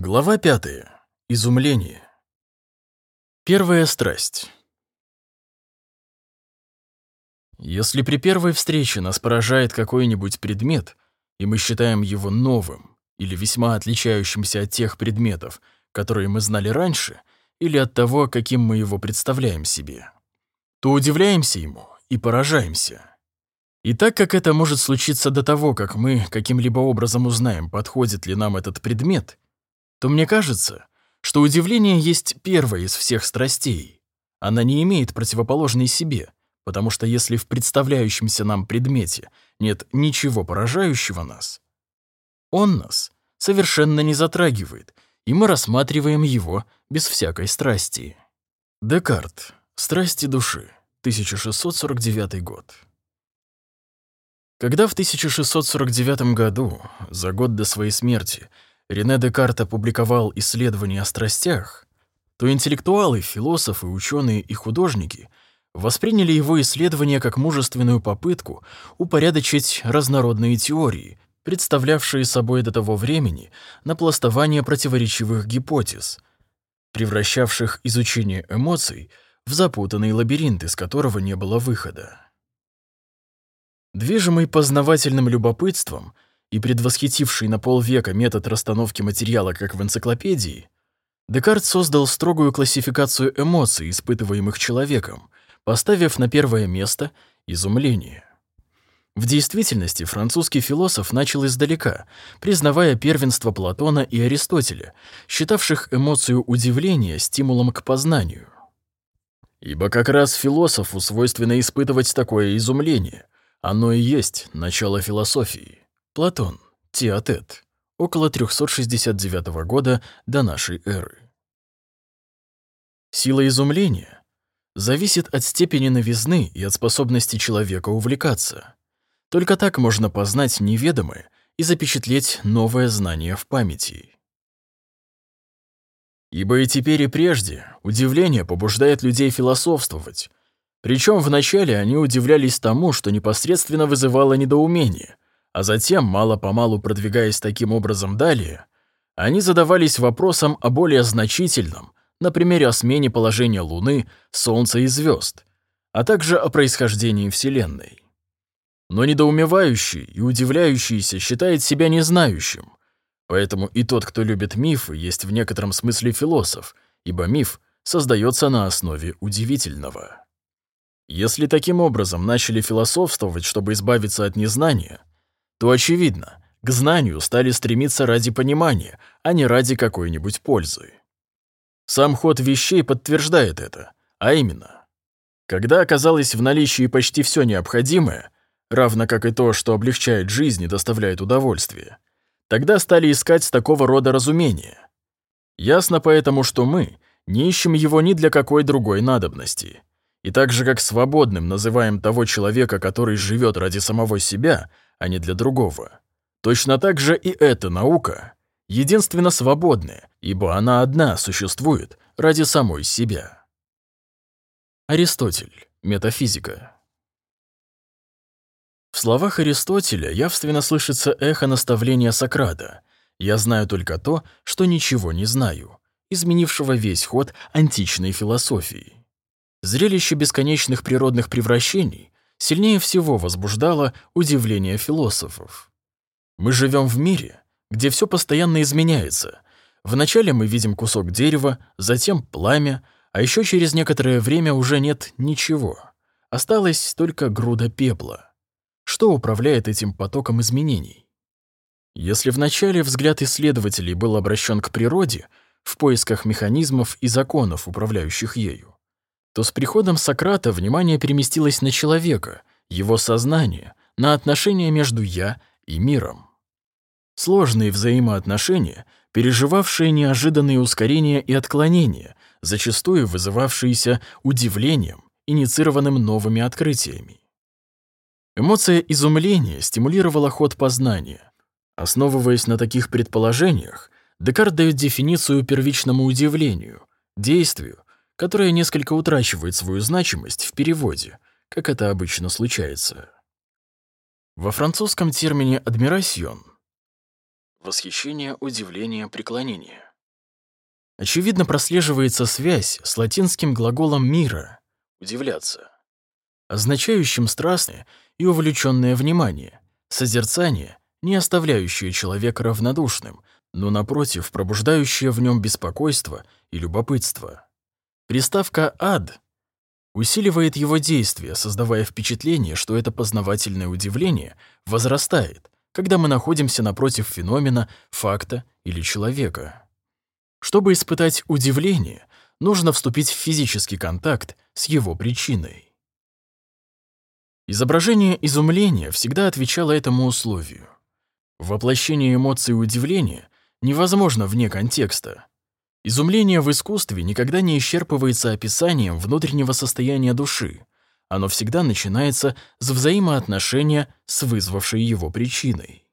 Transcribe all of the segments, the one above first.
Глава пятая. Изумление. Первая страсть. Если при первой встрече нас поражает какой-нибудь предмет, и мы считаем его новым или весьма отличающимся от тех предметов, которые мы знали раньше, или от того, каким мы его представляем себе, то удивляемся ему и поражаемся. И так как это может случиться до того, как мы каким-либо образом узнаем, подходит ли нам этот предмет, то мне кажется, что удивление есть первая из всех страстей. Она не имеет противоположной себе, потому что если в представляющемся нам предмете нет ничего поражающего нас, он нас совершенно не затрагивает, и мы рассматриваем его без всякой страсти. Декарт. Страсти души. 1649 год. Когда в 1649 году, за год до своей смерти, Рене Декарт опубликовал исследования о страстях, то интеллектуалы, философы, ученые и художники восприняли его исследования как мужественную попытку упорядочить разнородные теории, представлявшие собой до того времени напластование противоречивых гипотез, превращавших изучение эмоций в запутанный лабиринт, из которого не было выхода. Движимый познавательным любопытством и предвосхитивший на полвека метод расстановки материала как в энциклопедии, Декарт создал строгую классификацию эмоций, испытываемых человеком, поставив на первое место изумление. В действительности французский философ начал издалека, признавая первенство Платона и Аристотеля, считавших эмоцию удивления стимулом к познанию. Ибо как раз философу свойственно испытывать такое изумление. Оно и есть начало философии. Платон, Теотет, около 369 года до нашей эры. Сила изумления зависит от степени новизны и от способности человека увлекаться. Только так можно познать неведомое и запечатлеть новое знание в памяти. Ибо и теперь, и прежде удивление побуждает людей философствовать. Причем вначале они удивлялись тому, что непосредственно вызывало недоумение, а затем, мало-помалу продвигаясь таким образом далее, они задавались вопросом о более значительном, на примере о смене положения Луны, Солнца и звезд, а также о происхождении Вселенной. Но недоумевающий и удивляющийся считает себя незнающим, Поэтому и тот, кто любит мифы, есть в некотором смысле философ, ибо миф создается на основе удивительного. Если таким образом начали философствовать, чтобы избавиться от незнания, то, очевидно, к знанию стали стремиться ради понимания, а не ради какой-нибудь пользы. Сам ход вещей подтверждает это, а именно, когда оказалось в наличии почти все необходимое, равно как и то, что облегчает жизнь и доставляет удовольствие, Тогда стали искать такого рода разумения. Ясно поэтому, что мы не ищем его ни для какой другой надобности. И так же, как свободным называем того человека, который живет ради самого себя, а не для другого, точно так же и эта наука единственно свободная, ибо она одна существует ради самой себя. Аристотель. Метафизика. В словах Аристотеля явственно слышится эхо наставления Сократа «Я знаю только то, что ничего не знаю», изменившего весь ход античной философии. Зрелище бесконечных природных превращений сильнее всего возбуждало удивление философов. Мы живем в мире, где все постоянно изменяется. Вначале мы видим кусок дерева, затем пламя, а еще через некоторое время уже нет ничего. Осталась только груда пепла. Что управляет этим потоком изменений? Если вначале взгляд исследователей был обращен к природе в поисках механизмов и законов, управляющих ею, то с приходом Сократа внимание переместилось на человека, его сознание, на отношения между «я» и миром. Сложные взаимоотношения, переживавшие неожиданные ускорения и отклонения, зачастую вызывавшиеся удивлением, инициированным новыми открытиями. Эмоция изумления стимулировала ход познания. Основываясь на таких предположениях, Декарт дает дефиницию первичному удивлению, действию, которое несколько утрачивает свою значимость в переводе, как это обычно случается. Во французском термине «адмирасьон» — восхищение, удивление, преклонение очевидно прослеживается связь с латинским глаголом «мира» — «удивляться», означающим страстное и увлеченное внимание, созерцание, не оставляющее человека равнодушным, но, напротив, пробуждающее в нем беспокойство и любопытство. Приставка «ад» усиливает его действие, создавая впечатление, что это познавательное удивление возрастает, когда мы находимся напротив феномена, факта или человека. Чтобы испытать удивление, нужно вступить в физический контакт с его причиной. Изображение изумления всегда отвечало этому условию. Воплощение эмоций удивления невозможно вне контекста. Изумление в искусстве никогда не исчерпывается описанием внутреннего состояния души. Оно всегда начинается с взаимоотношения с вызвавшей его причиной.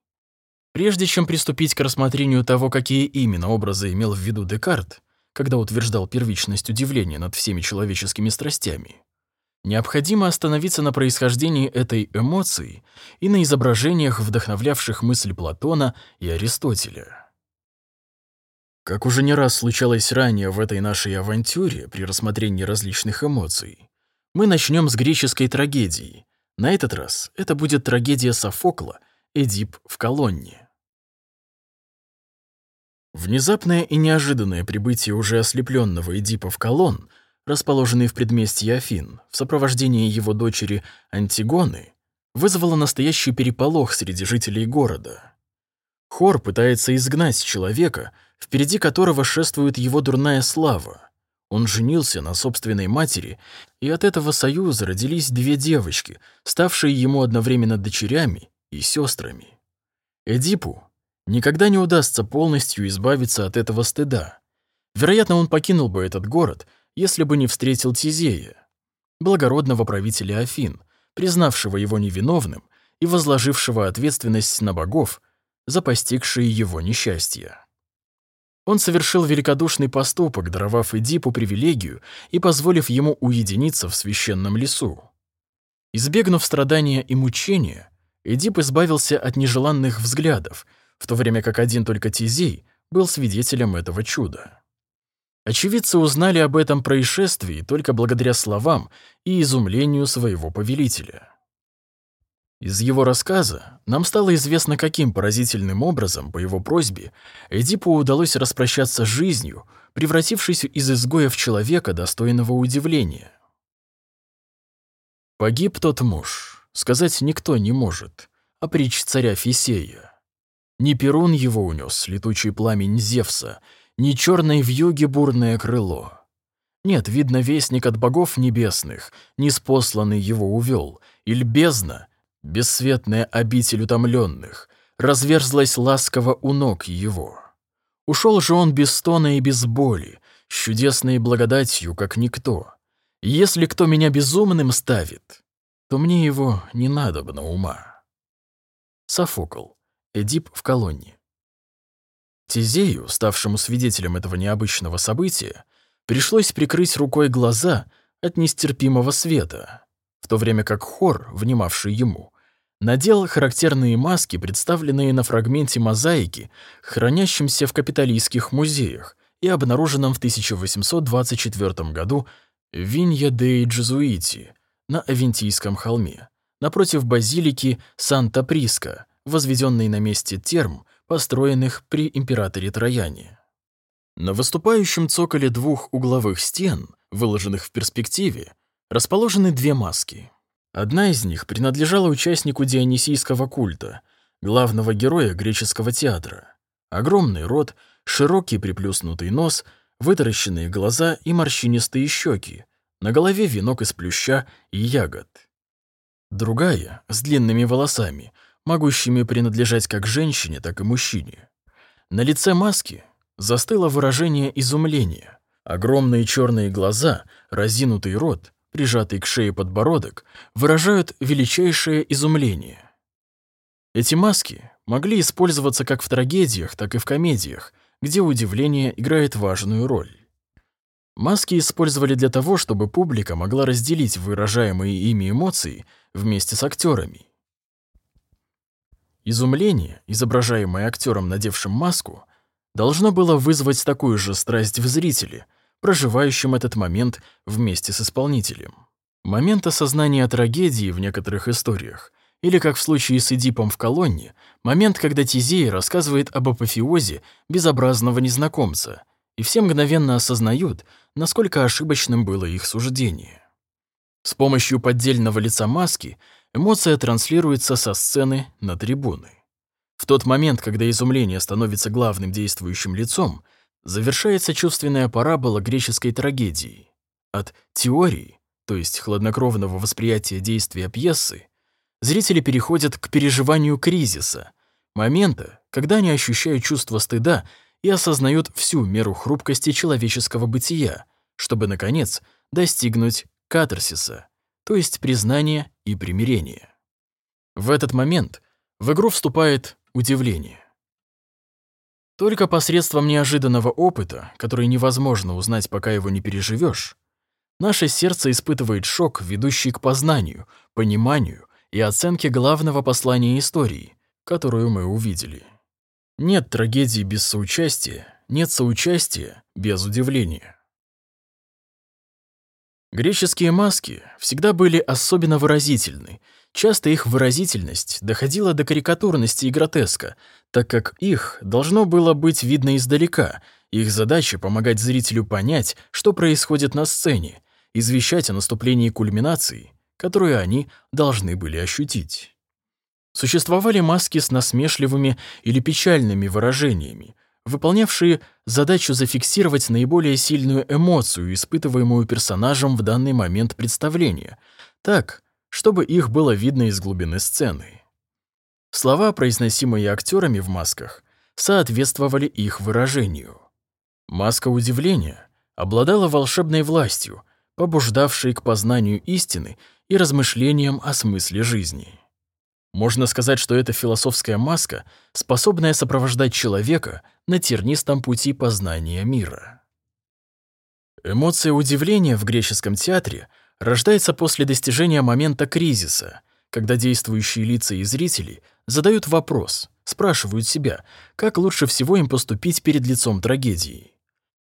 Прежде чем приступить к рассмотрению того, какие именно образы имел в виду Декарт, когда утверждал первичность удивления над всеми человеческими страстями, необходимо остановиться на происхождении этой эмоции и на изображениях, вдохновлявших мысль Платона и Аристотеля. Как уже не раз случалось ранее в этой нашей авантюре при рассмотрении различных эмоций, мы начнем с греческой трагедии. На этот раз это будет трагедия Софокла «Эдип в колонне». Внезапное и неожиданное прибытие уже ослепленного Эдипа в колонн, расположенный в предместье Афин, в сопровождении его дочери Антигоны, вызвало настоящий переполох среди жителей города. Хор пытается изгнать человека, впереди которого шествует его дурная слава. Он женился на собственной матери, и от этого союза родились две девочки, ставшие ему одновременно дочерями и сестрами. Эдипу никогда не удастся полностью избавиться от этого стыда. Вероятно, он покинул бы этот город, если бы не встретил Тизея, благородного правителя Афин, признавшего его невиновным и возложившего ответственность на богов за постигшие его несчастье. Он совершил великодушный поступок, даровав Эдипу привилегию и позволив ему уединиться в священном лесу. Избегнув страдания и мучения, Эдип избавился от нежеланных взглядов, в то время как один только Тизей был свидетелем этого чуда. Очевидцы узнали об этом происшествии только благодаря словам и изумлению своего повелителя. Из его рассказа нам стало известно, каким поразительным образом, по его просьбе, Эдипу удалось распрощаться с жизнью, превратившись из изгоя в человека, достойного удивления. Погиб тот муж, сказать никто не может, а притч царя Фисея. Ни Перун его унес, летучий пламень Зевса, ни черной вьюги бурное крыло. Нет, видно, вестник от богов небесных, неспосланный его увел, иль бездна, бесцветная обитель утомленных, разверзлась ласково у ног его. Ушел же он без стона и без боли, с чудесной благодатью, как никто. если кто меня безумным ставит, то мне его не надобно ума. Софокл. Эдип в колонне. Тизею, ставшему свидетелем этого необычного события, пришлось прикрыть рукой глаза от нестерпимого света, в то время как хор, внимавший ему, надел характерные маски, представленные на фрагменте мозаики, хранящемся в капиталистских музеях и обнаруженном в 1824 году в Винья де Джезуити на Авентийском холме, напротив базилики Санта-Приска, возведенный на месте терм, построенных при императоре Трояне. На выступающем цоколе двух угловых стен, выложенных в перспективе, расположены две маски. Одна из них принадлежала участнику дионисийского культа, главного героя греческого театра. Огромный рот, широкий приплюснутый нос, вытаращенные глаза и морщинистые щеки, на голове венок из плюща и ягод. Другая, с длинными волосами, могущими принадлежать как женщине, так и мужчине. На лице маски застыло выражение изумления. Огромные черные глаза, разинутый рот, прижатый к шее подбородок, выражают величайшее изумление. Эти маски могли использоваться как в трагедиях, так и в комедиях, где удивление играет важную роль. Маски использовали для того, чтобы публика могла разделить выражаемые ими эмоции вместе с актерами. Изумление, изображаемое актером, надевшим маску, должно было вызвать такую же страсть в зрителе, проживающем этот момент вместе с исполнителем. Момент осознания трагедии в некоторых историях, или, как в случае с Эдипом в колонне, момент, когда Тизей рассказывает об апофеозе безобразного незнакомца, и все мгновенно осознают, насколько ошибочным было их суждение. С помощью поддельного лица маски эмоция транслируется со сцены на трибуны. В тот момент, когда изумление становится главным действующим лицом, завершается чувственная парабола греческой трагедии. От теории, то есть хладнокровного восприятия действия пьесы, зрители переходят к переживанию кризиса, момента, когда они ощущают чувство стыда и осознают всю меру хрупкости человеческого бытия, чтобы, наконец, достигнуть катарсиса, то есть признания и примирения. В этот момент в игру вступает удивление. Только посредством неожиданного опыта, который невозможно узнать, пока его не переживешь, наше сердце испытывает шок, ведущий к познанию, пониманию и оценке главного послания истории, которую мы увидели. Нет трагедии без соучастия, нет соучастия без удивления. Греческие маски всегда были особенно выразительны. Часто их выразительность доходила до карикатурности и гротеска, так как их должно было быть видно издалека. Их задача — помогать зрителю понять, что происходит на сцене, извещать о наступлении кульминации, которую они должны были ощутить. Существовали маски с насмешливыми или печальными выражениями, выполнявшие задачу зафиксировать наиболее сильную эмоцию, испытываемую персонажем в данный момент представления, так, чтобы их было видно из глубины сцены. Слова, произносимые актерами в масках, соответствовали их выражению. Маска удивления обладала волшебной властью, побуждавшей к познанию истины и размышлениям о смысле жизни. Можно сказать, что это философская маска, способная сопровождать человека на тернистом пути познания мира. Эмоция удивления в греческом театре рождается после достижения момента кризиса, когда действующие лица и зрители задают вопрос, спрашивают себя, как лучше всего им поступить перед лицом трагедии.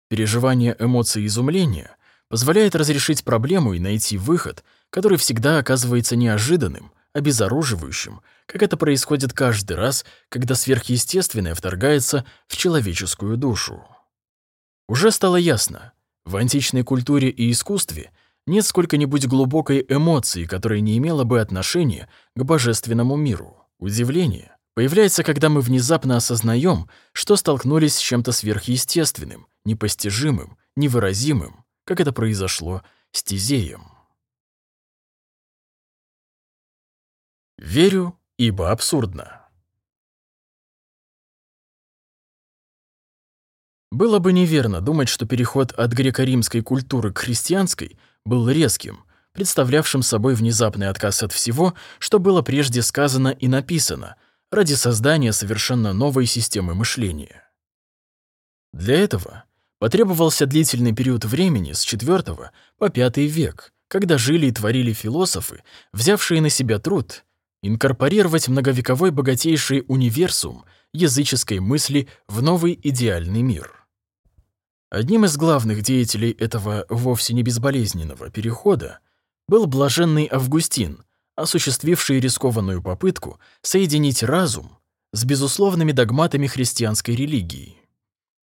Переживание эмоций изумления позволяет разрешить проблему и найти выход, который всегда оказывается неожиданным, обезоруживающим, как это происходит каждый раз, когда сверхъестественное вторгается в человеческую душу. Уже стало ясно, в античной культуре и искусстве нет сколько-нибудь глубокой эмоции, которая не имела бы отношения к божественному миру. Удивление появляется, когда мы внезапно осознаем, что столкнулись с чем-то сверхъестественным, непостижимым, невыразимым, как это произошло с Тизеем. Верю, ибо абсурдно. Было бы неверно думать, что переход от греко-римской культуры к христианской был резким, представлявшим собой внезапный отказ от всего, что было прежде сказано и написано, ради создания совершенно новой системы мышления. Для этого потребовался длительный период времени с IV по V век, когда жили и творили философы, взявшие на себя труд инкорпорировать многовековой богатейший универсум языческой мысли в новый идеальный мир. Одним из главных деятелей этого вовсе не безболезненного перехода был блаженный Августин, осуществивший рискованную попытку соединить разум с безусловными догматами христианской религии.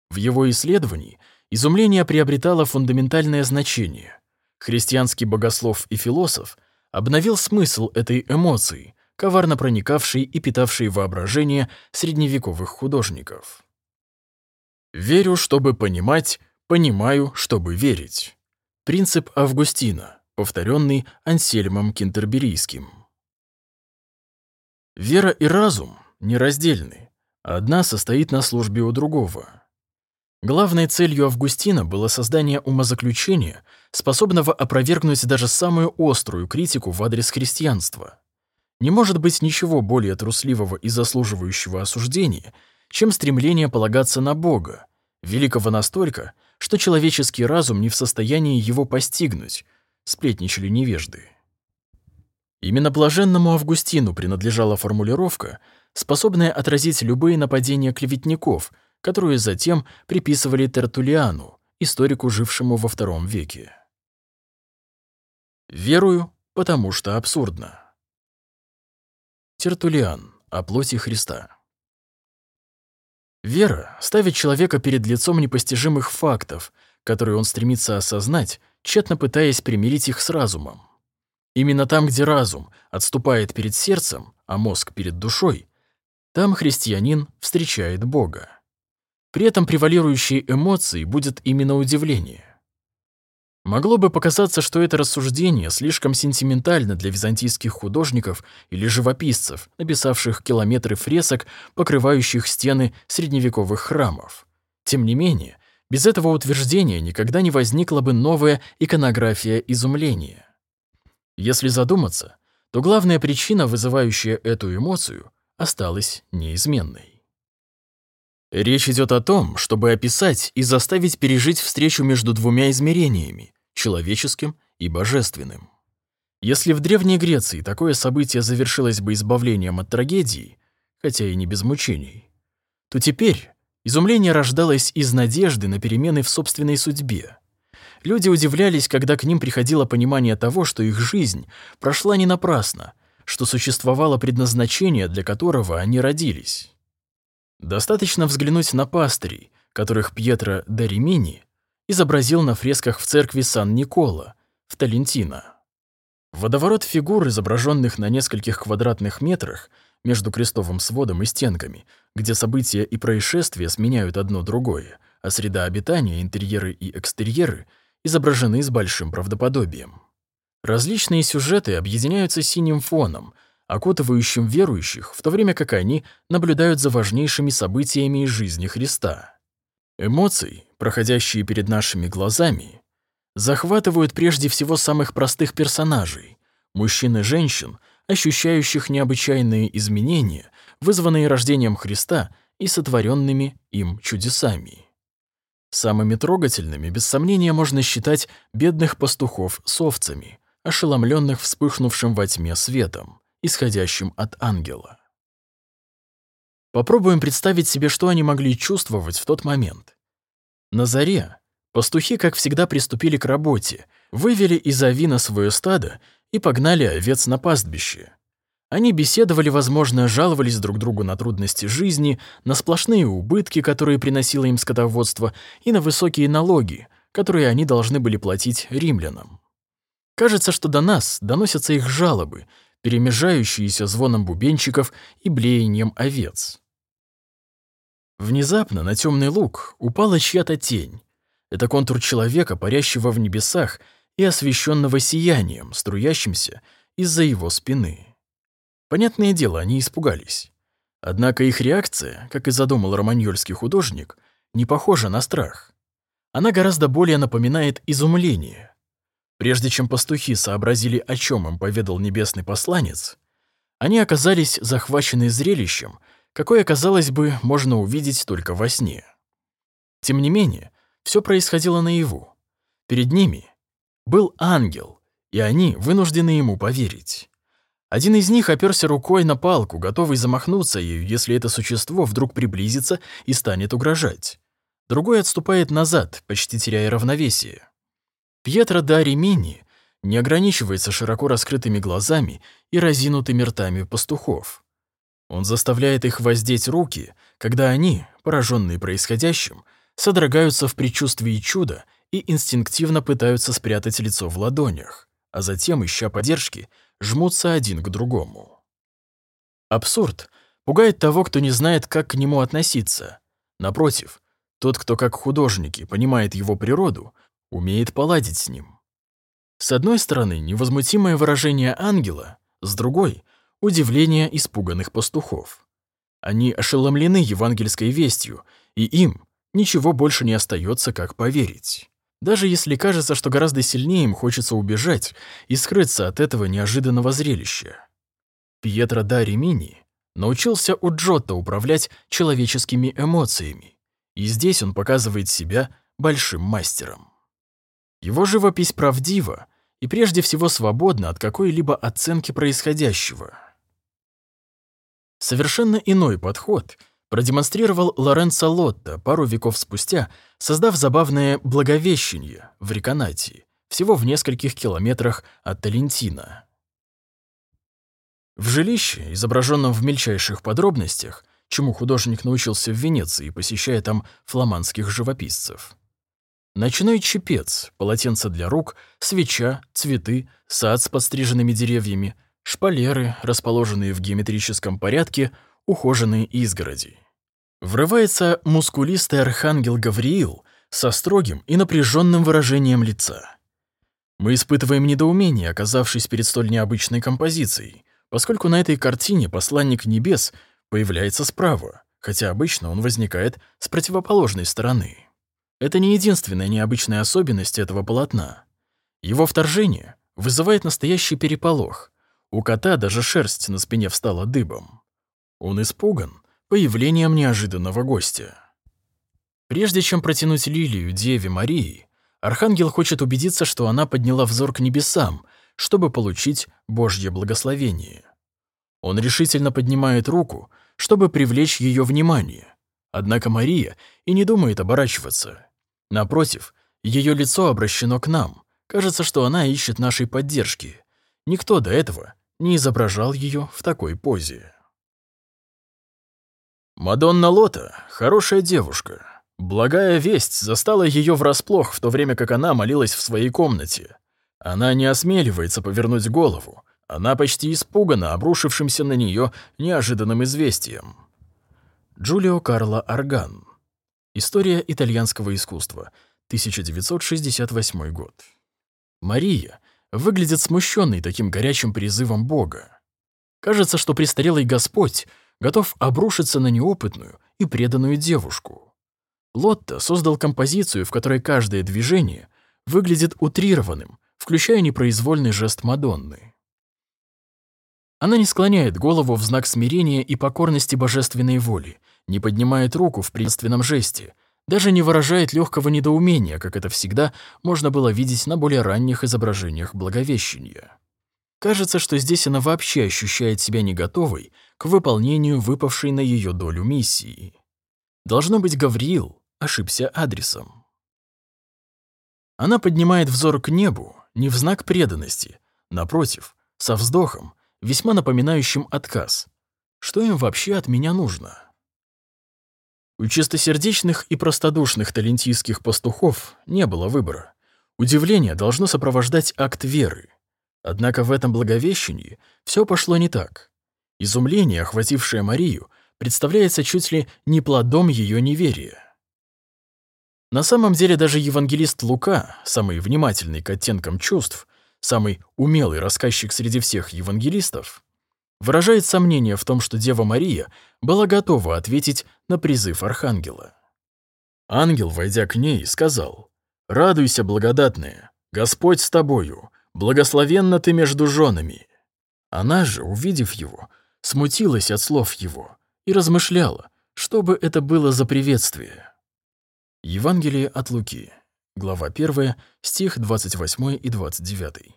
В его исследовании изумление приобретало фундаментальное значение. Христианский богослов и философ обновил смысл этой эмоции, коварно проникавший и питавший воображение средневековых художников. «Верю, чтобы понимать, понимаю, чтобы верить». Принцип Августина, повторенный Ансельмом Кентерберийским. Вера и разум нераздельны. Одна состоит на службе у другого. Главной целью Августина было создание умозаключения, способного опровергнуть даже самую острую критику в адрес христианства. Не может быть ничего более трусливого и заслуживающего осуждения, чем стремление полагаться на Бога, великого настолько, что человеческий разум не в состоянии его постигнуть, сплетничали невежды. Именно блаженному Августину принадлежала формулировка, способная отразить любые нападения клеветников, которую затем приписывали Тертулиану, историку, жившему во втором веке. Верую, потому что абсурдно. Тертулиан о плоти Христа. Вера ставит человека перед лицом непостижимых фактов, которые он стремится осознать, тщетно пытаясь примирить их с разумом. Именно там, где разум отступает перед сердцем, а мозг перед душой, там христианин встречает Бога. При этом превалирующей эмоцией будет именно удивление. Могло бы показаться, что это рассуждение слишком сентиментально для византийских художников или живописцев, написавших километры фресок, покрывающих стены средневековых храмов. Тем не менее, без этого утверждения никогда не возникла бы новая иконография изумления. Если задуматься, то главная причина, вызывающая эту эмоцию, осталась неизменной. Речь идет о том, чтобы описать и заставить пережить встречу между двумя измерениями — человеческим и божественным. Если в Древней Греции такое событие завершилось бы избавлением от трагедии, хотя и не без мучений, то теперь изумление рождалось из надежды на перемены в собственной судьбе. Люди удивлялись, когда к ним приходило понимание того, что их жизнь прошла не напрасно, что существовало предназначение, для которого они родились. Достаточно взглянуть на пастырей, которых Пьетро да Римини изобразил на фресках в церкви Сан-Никола в Талентино. Водоворот фигур, изображенных на нескольких квадратных метрах между крестовым сводом и стенками, где события и происшествия сменяют одно другое, а среда обитания, интерьеры и экстерьеры — изображены с большим правдоподобием. Различные сюжеты объединяются синим фоном, окутывающим верующих, в то время как они наблюдают за важнейшими событиями из жизни Христа. Эмоции, проходящие перед нашими глазами, захватывают прежде всего самых простых персонажей – мужчин и женщин, ощущающих необычайные изменения, вызванные рождением Христа и сотворенными им чудесами. Самыми трогательными, без сомнения, можно считать бедных пастухов с овцами, ошеломленных вспыхнувшим во тьме светом, исходящим от ангела. Попробуем представить себе, что они могли чувствовать в тот момент. На заре пастухи, как всегда, приступили к работе, вывели из авина свое стадо и погнали овец на пастбище. Они беседовали, возможно, жаловались друг другу на трудности жизни, на сплошные убытки, которые приносило им скотоводство, и на высокие налоги, которые они должны были платить римлянам. Кажется, что до нас доносятся их жалобы, перемежающиеся звоном бубенчиков и блеянием овец. Внезапно на темный луг упала чья-то тень. Это контур человека, парящего в небесах и освещенного сиянием, струящимся из-за его спины. Понятное дело, они испугались. Однако их реакция, как и задумал романьольский художник, не похожа на страх. Она гораздо более напоминает изумление. Прежде чем пастухи сообразили, о чем им поведал небесный посланец, они оказались захвачены зрелищем, какое, казалось бы, можно увидеть только во сне. Тем не менее, все происходило наяву. Перед ними был ангел, и они вынуждены ему поверить. Один из них оперся рукой на палку, готовый замахнуться ею, если это существо вдруг приблизится и станет угрожать. Другой отступает назад, почти теряя равновесие. Пьетро да Римини не ограничивается широко раскрытыми глазами и разинутыми ртами пастухов. Он заставляет их воздеть руки, когда они, пораженные происходящим, содрогаются в предчувствии чуда и инстинктивно пытаются спрятать лицо в ладонях, а затем, ища поддержки, жмутся один к другому. Абсурд пугает того, кто не знает, как к нему относиться. Напротив, тот, кто как художники понимает его природу, умеет поладить с ним. С одной стороны, невозмутимое выражение ангела, с другой — удивление испуганных пастухов. Они ошеломлены евангельской вестью, и им ничего больше не остается, как поверить даже если кажется, что гораздо сильнее им хочется убежать и скрыться от этого неожиданного зрелища. Пьетро да Римини научился у Джотто управлять человеческими эмоциями, и здесь он показывает себя большим мастером. Его живопись правдива и прежде всего свободна от какой-либо оценки происходящего. Совершенно иной подход продемонстрировал Лоренцо Лотто пару веков спустя, создав забавное «Благовещение» в Риконате, всего в нескольких километрах от Талентина. В жилище, изображенном в мельчайших подробностях, чему художник научился в Венеции, посещая там фламандских живописцев. Ночной чепец, полотенце для рук, свеча, цветы, сад с подстриженными деревьями, шпалеры, расположенные в геометрическом порядке, ухоженные изгороди. Врывается мускулистый архангел Гавриил со строгим и напряженным выражением лица. Мы испытываем недоумение, оказавшись перед столь необычной композицией, поскольку на этой картине посланник небес появляется справа, хотя обычно он возникает с противоположной стороны. Это не единственная необычная особенность этого полотна. Его вторжение вызывает настоящий переполох. У кота даже шерсть на спине встала дыбом. Он испуган появлением неожиданного гостя. Прежде чем протянуть лилию Деве Марии, Архангел хочет убедиться, что она подняла взор к небесам, чтобы получить Божье благословение. Он решительно поднимает руку, чтобы привлечь ее внимание. Однако Мария и не думает оборачиваться. Напротив, ее лицо обращено к нам. Кажется, что она ищет нашей поддержки. Никто до этого не изображал ее в такой позе. Мадонна Лота — хорошая девушка. Благая весть застала ее врасплох в то время, как она молилась в своей комнате. Она не осмеливается повернуть голову, она почти испугана обрушившимся на нее неожиданным известием. Джулио Карло Арган. История итальянского искусства. 1968 год. Мария выглядит смущенной таким горячим призывом Бога. Кажется, что престарелый Господь готов обрушиться на неопытную и преданную девушку. Лотто создал композицию, в которой каждое движение выглядит утрированным, включая непроизвольный жест Мадонны. Она не склоняет голову в знак смирения и покорности божественной воли, не поднимает руку в приветственном жесте, даже не выражает легкого недоумения, как это всегда можно было видеть на более ранних изображениях Благовещения. Кажется, что здесь она вообще ощущает себя не готовой к выполнению выпавшей на ее долю миссии. Должно быть, Гавриил ошибся адресом. Она поднимает взор к небу не в знак преданности, напротив, со вздохом, весьма напоминающим отказ. Что им вообще от меня нужно? У чистосердечных и простодушных талентийских пастухов не было выбора. Удивление должно сопровождать акт веры. Однако в этом благовещении все пошло не так. Изумление, охватившее Марию, представляется чуть ли не плодом ее неверия. На самом деле даже евангелист Лука, самый внимательный к оттенкам чувств, самый умелый рассказчик среди всех евангелистов, выражает сомнение в том, что Дева Мария была готова ответить на призыв Архангела. Ангел, войдя к ней, сказал, «Радуйся, благодатная, Господь с тобою, благословенна ты между женами». Она же, увидев его, смутилась от слов его и размышляла, что бы это было за приветствие. Евангелие от Луки. Глава 1, стих 28 и 29.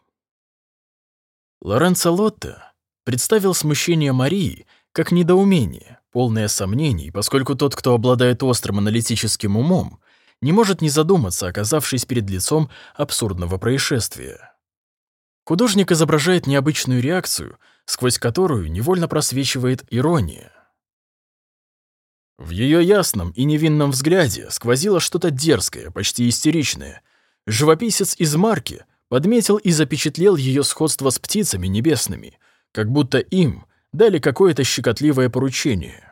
Лоренцо Лотто представил смущение Марии как недоумение, полное сомнений, поскольку тот, кто обладает острым аналитическим умом, не может не задуматься, оказавшись перед лицом абсурдного происшествия. Художник изображает необычную реакцию, сквозь которую невольно просвечивает ирония. В ее ясном и невинном взгляде сквозило что-то дерзкое, почти истеричное. Живописец из марки подметил и запечатлел ее сходство с птицами небесными, как будто им дали какое-то щекотливое поручение.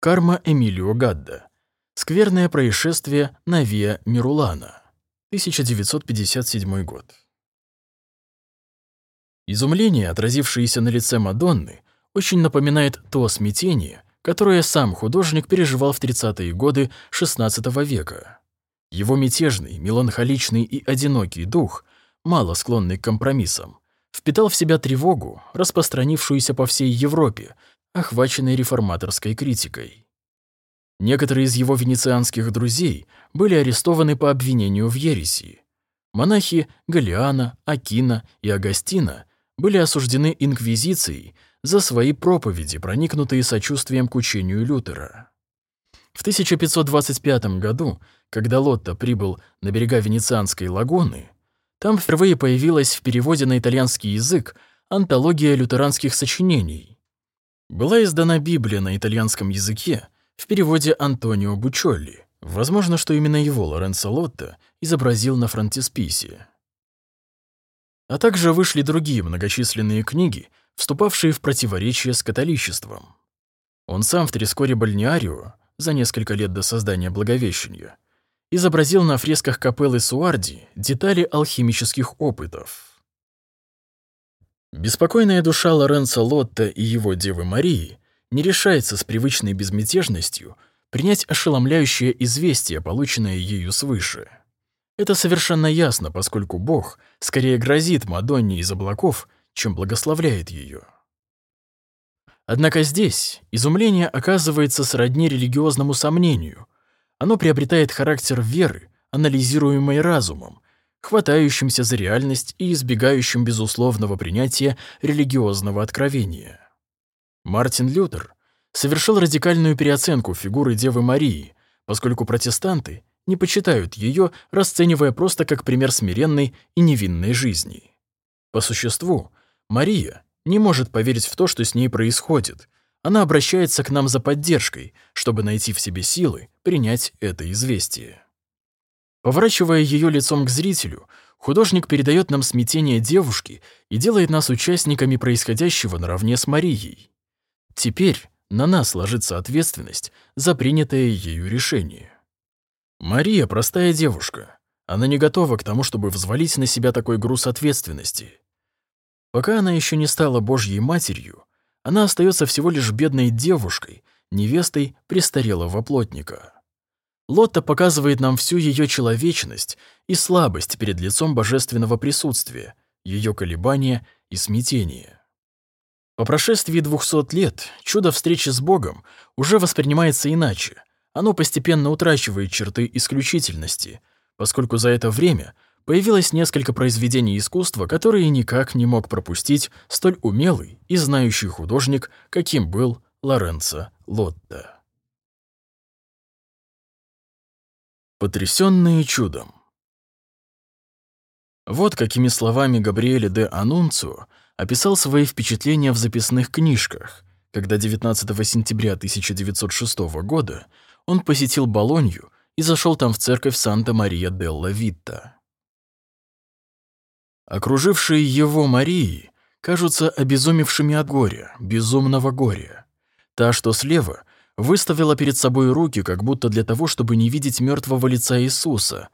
Карма Эмилио Гадда. Скверное происшествие на Виа Мирулана. 1957 год. Изумление, отразившееся на лице Мадонны, очень напоминает то смятение, которое сам художник переживал в 30-е годы XVI века. Его мятежный, меланхоличный и одинокий дух, мало склонный к компромиссам, впитал в себя тревогу, распространившуюся по всей Европе, охваченной реформаторской критикой. Некоторые из его венецианских друзей были арестованы по обвинению в ереси. Монахи Галиана, Акина и Агастина были осуждены инквизицией за свои проповеди, проникнутые сочувствием к учению Лютера. В 1525 году, когда Лотто прибыл на берега Венецианской лагуны, там впервые появилась в переводе на итальянский язык антология лютеранских сочинений. Была издана Библия на итальянском языке в переводе Антонио Бучолли. Возможно, что именно его Лоренцо Лотто изобразил на фронтисписе. А также вышли другие многочисленные книги, вступавшие в противоречие с католичеством. Он сам в Трискоре Бальниарио, за несколько лет до создания Благовещения, изобразил на фресках капеллы Суарди детали алхимических опытов. Беспокойная душа Лоренцо Лотта и его Девы Марии не решается с привычной безмятежностью принять ошеломляющее известие, полученное ею свыше. Это совершенно ясно, поскольку Бог скорее грозит Мадонне из облаков, чем благословляет ее. Однако здесь изумление оказывается сродни религиозному сомнению. Оно приобретает характер веры, анализируемой разумом, хватающимся за реальность и избегающим безусловного принятия религиозного откровения. Мартин Лютер совершил радикальную переоценку фигуры Девы Марии, поскольку протестанты не почитают ее, расценивая просто как пример смиренной и невинной жизни. По существу, Мария не может поверить в то, что с ней происходит. Она обращается к нам за поддержкой, чтобы найти в себе силы принять это известие. Поворачивая ее лицом к зрителю, художник передает нам смятение девушки и делает нас участниками происходящего наравне с Марией. Теперь на нас ложится ответственность за принятое ею решение. Мария простая девушка. Она не готова к тому, чтобы взвалить на себя такой груз ответственности. Пока она еще не стала Божьей матерью, она остается всего лишь бедной девушкой, невестой престарелого плотника. Лотта показывает нам всю ее человечность и слабость перед лицом божественного присутствия, ее колебания и смятение. По прошествии двухсот лет чудо встречи с Богом уже воспринимается иначе. Оно постепенно утрачивает черты исключительности, поскольку за это время появилось несколько произведений искусства, которые никак не мог пропустить столь умелый и знающий художник, каким был Лоренцо Лотта. Потрясённые чудом. Вот какими словами Габриэле де Анунцио описал свои впечатления в записных книжках, когда 19 сентября 1906 года он посетил Болонью и зашел там в церковь Санта-Мария-делла-Витта. Окружившие его Марии кажутся обезумевшими от горя, безумного горя. Та, что слева, выставила перед собой руки, как будто для того, чтобы не видеть мертвого лица Иисуса.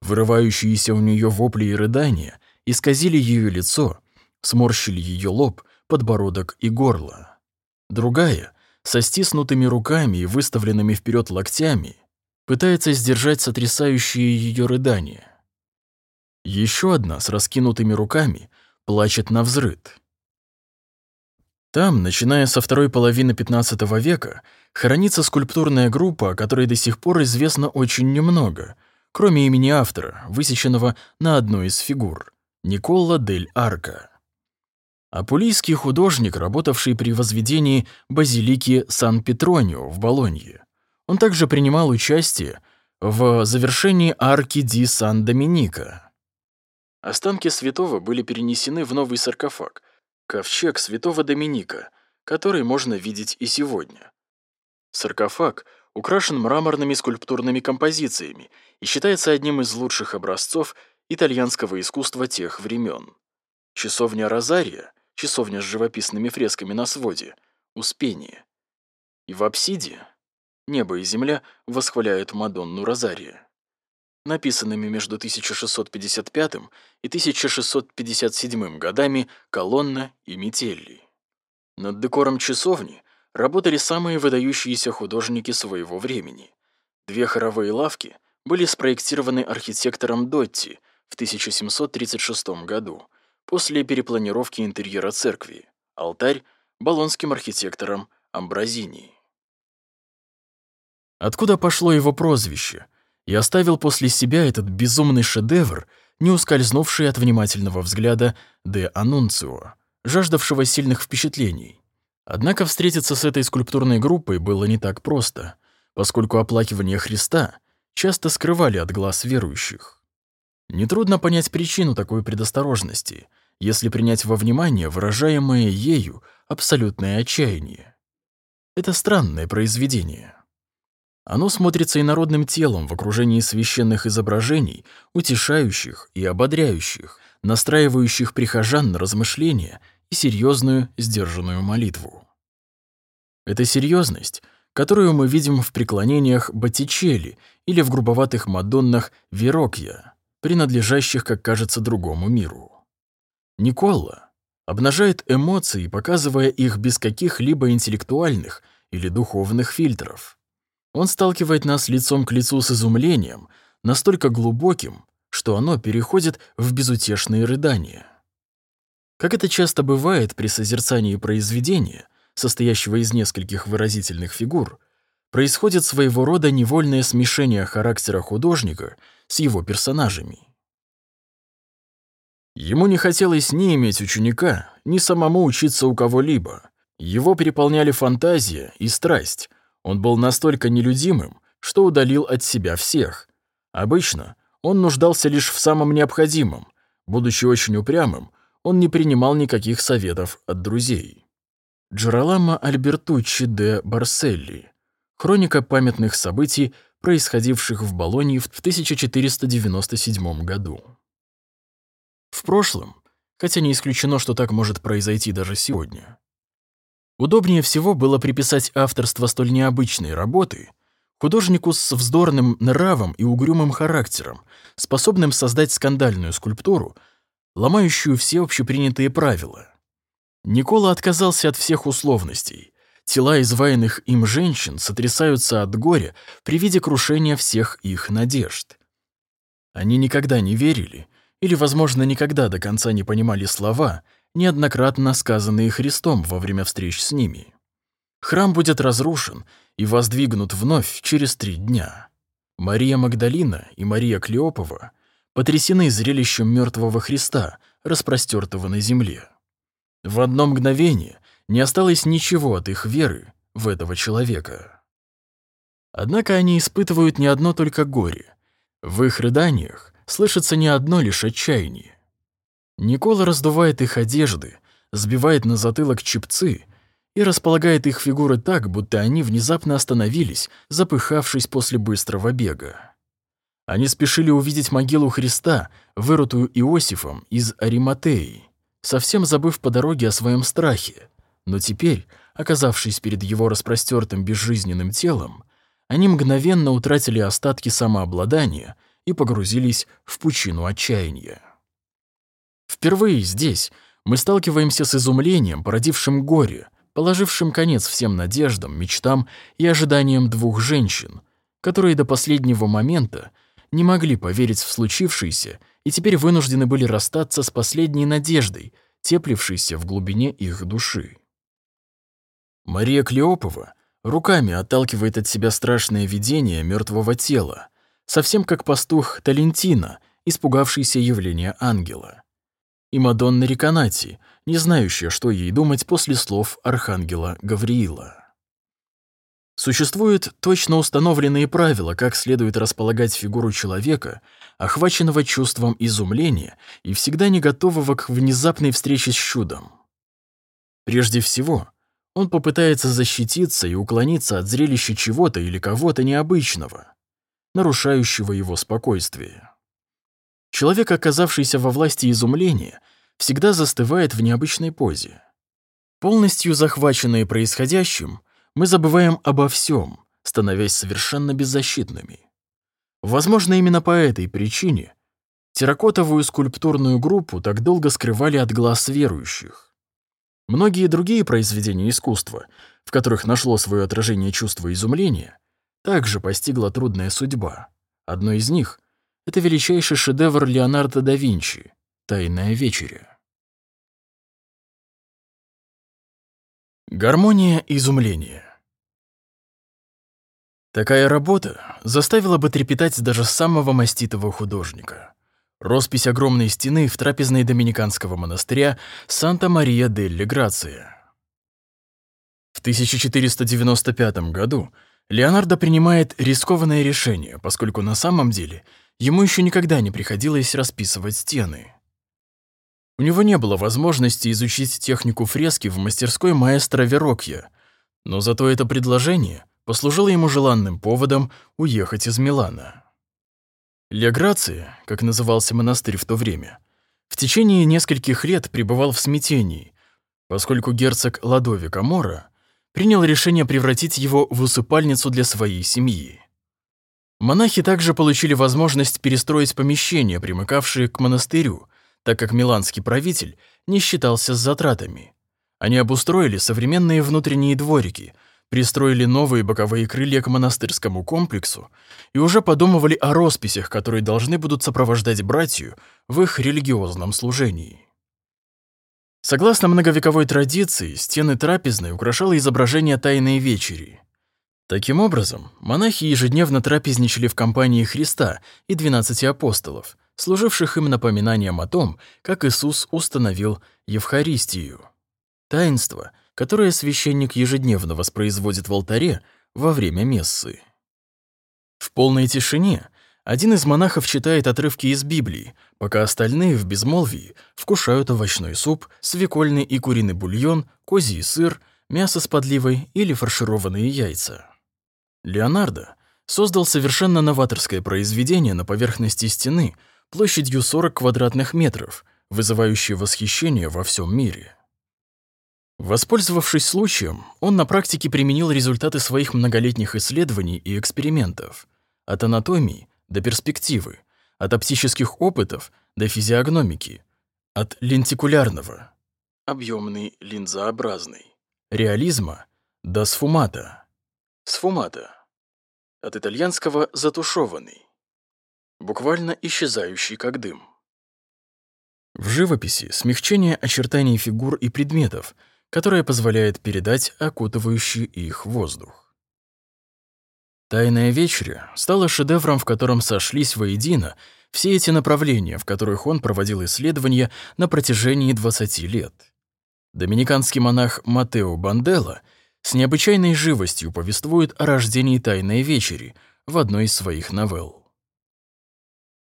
Вырывающиеся у нее вопли и рыдания исказили ее лицо, сморщили ее лоб, подбородок и горло. Другая, со стиснутыми руками и выставленными вперед локтями, пытается сдержать сотрясающие ее рыдания. Еще одна с раскинутыми руками плачет на взрыд. Там, начиная со второй половины XV века, хранится скульптурная группа, о которой до сих пор известно очень немного, кроме имени автора, высеченного на одной из фигур — Никола дель Арка. Апулийский художник, работавший при возведении базилики Сан-Петронио в Болонье. Он также принимал участие в завершении арки ди Сан-Доминика, Останки святого были перенесены в новый саркофаг, ковчег святого Доминика, который можно видеть и сегодня. Саркофаг украшен мраморными скульптурными композициями и считается одним из лучших образцов итальянского искусства тех времен. Часовня Розария, часовня с живописными фресками на своде, Успение. И в апсиде небо и земля восхваляют Мадонну Розария написанными между 1655 и 1657 годами Колонна и Метелли. Над декором часовни работали самые выдающиеся художники своего времени. Две хоровые лавки были спроектированы архитектором Дотти в 1736 году после перепланировки интерьера церкви, алтарь – болонским архитектором Амбразини. Откуда пошло его прозвище – и оставил после себя этот безумный шедевр, не ускользнувший от внимательного взгляда де Анунцио, жаждавшего сильных впечатлений. Однако встретиться с этой скульптурной группой было не так просто, поскольку оплакивание Христа часто скрывали от глаз верующих. Нетрудно понять причину такой предосторожности, если принять во внимание выражаемое ею абсолютное отчаяние. Это странное произведение. Оно смотрится инородным телом в окружении священных изображений, утешающих и ободряющих, настраивающих прихожан на размышления и серьезную, сдержанную молитву. Эта серьезность, которую мы видим в преклонениях Боттичелли или в грубоватых Мадоннах Верокья, принадлежащих, как кажется, другому миру. Никола обнажает эмоции, показывая их без каких-либо интеллектуальных или духовных фильтров. Он сталкивает нас лицом к лицу с изумлением, настолько глубоким, что оно переходит в безутешные рыдания. Как это часто бывает при созерцании произведения, состоящего из нескольких выразительных фигур, происходит своего рода невольное смешение характера художника с его персонажами. Ему не хотелось ни иметь ученика, ни самому учиться у кого-либо. Его переполняли фантазия и страсть. Он был настолько нелюдимым, что удалил от себя всех. Обычно он нуждался лишь в самом необходимом. Будучи очень упрямым, он не принимал никаких советов от друзей. Джералама Альбертуччи де Барселли. Хроника памятных событий, происходивших в Болонии в 1497 году. В прошлом, хотя не исключено, что так может произойти даже сегодня. Удобнее всего было приписать авторство столь необычной работы художнику с вздорным нравом и угрюмым характером, способным создать скандальную скульптуру, ломающую все общепринятые правила. Никола отказался от всех условностей. Тела изваянных им женщин сотрясаются от горя при виде крушения всех их надежд. Они никогда не верили, или, возможно, никогда до конца не понимали слова, неоднократно сказанные Христом во время встреч с ними. Храм будет разрушен и воздвигнут вновь через три дня. Мария Магдалина и Мария Клеопова потрясены зрелищем мертвого Христа, распростертого на земле. В одно мгновение не осталось ничего от их веры в этого человека. Однако они испытывают не одно только горе. В их рыданиях слышится не одно лишь отчаяние. Никола раздувает их одежды, сбивает на затылок чепцы и располагает их фигуры так, будто они внезапно остановились, запыхавшись после быстрого бега. Они спешили увидеть могилу Христа, вырутую Иосифом из Ариматеи, совсем забыв по дороге о своем страхе. Но теперь, оказавшись перед его распростертым безжизненным телом, они мгновенно утратили остатки самообладания и погрузились в пучину отчаяния. Впервые здесь мы сталкиваемся с изумлением, породившим горе, положившим конец всем надеждам, мечтам и ожиданиям двух женщин, которые до последнего момента не могли поверить в случившееся и теперь вынуждены были расстаться с последней надеждой, теплившейся в глубине их души. Мария Клеопова руками отталкивает от себя страшное видение мертвого тела, совсем как пастух Талентина, испугавшийся явления ангела. И Мадонна Риконати, не знающая, что ей думать после слов архангела Гавриила. Существуют точно установленные правила, как следует располагать фигуру человека, охваченного чувством изумления и всегда не готового к внезапной встрече с чудом. Прежде всего, он попытается защититься и уклониться от зрелища чего-то или кого-то необычного нарушающего его спокойствие. Человек, оказавшийся во власти изумления, всегда застывает в необычной позе. Полностью захваченные происходящим, мы забываем обо всем, становясь совершенно беззащитными. Возможно, именно по этой причине терракотовую скульптурную группу так долго скрывали от глаз верующих. Многие другие произведения искусства, в которых нашло свое отражение чувство изумления, также постигла трудная судьба. Одно из них — это величайший шедевр Леонардо да Винчи «Тайная вечеря». Гармония изумления. Такая работа заставила бы трепетать даже самого маститого художника. Роспись огромной стены в трапезной доминиканского монастыря Санта-Мария дель Грация. 1495 году Леонардо принимает рискованное решение, поскольку на самом деле ему еще никогда не приходилось расписывать стены. У него не было возможности изучить технику фрески в мастерской маэстро Верокья, но зато это предложение послужило ему желанным поводом уехать из Милана. Ле Грации, как назывался монастырь в то время, в течение нескольких лет пребывал в смятении, поскольку герцог Ладовик Амора принял решение превратить его в усыпальницу для своей семьи. Монахи также получили возможность перестроить помещения, примыкавшие к монастырю, так как миланский правитель не считался с затратами. Они обустроили современные внутренние дворики, пристроили новые боковые крылья к монастырскому комплексу и уже подумывали о росписях, которые должны будут сопровождать братью в их религиозном служении. Согласно многовековой традиции, стены трапезной украшало изображение Тайной Вечери. Таким образом, монахи ежедневно трапезничали в компании Христа и двенадцати апостолов, служивших им напоминанием о том, как Иисус установил Евхаристию. Таинство, которое священник ежедневно воспроизводит в алтаре во время мессы. В полной тишине один из монахов читает отрывки из Библии, пока остальные в безмолвии вкушают овощной суп, свекольный и куриный бульон, козий сыр, мясо с подливой или фаршированные яйца. Леонардо создал совершенно новаторское произведение на поверхности стены – площадью 40 квадратных метров, вызывающее восхищение во всем мире. Воспользовавшись случаем, он на практике применил результаты своих многолетних исследований и экспериментов от анатомии до перспективы, от оптических опытов до физиогномики, от лентикулярного, объемный линзообразный, реализма до сфумата, сфумата, от итальянского затушеванный, буквально исчезающий как дым. В живописи смягчение очертаний фигур и предметов, которое позволяет передать окутывающий их воздух. «Тайная вечеря» стала шедевром, в котором сошлись воедино все эти направления, в которых он проводил исследования на протяжении 20 лет. Доминиканский монах Матео Банделла с необычайной живостью повествует о рождении Тайной вечери в одной из своих новелл.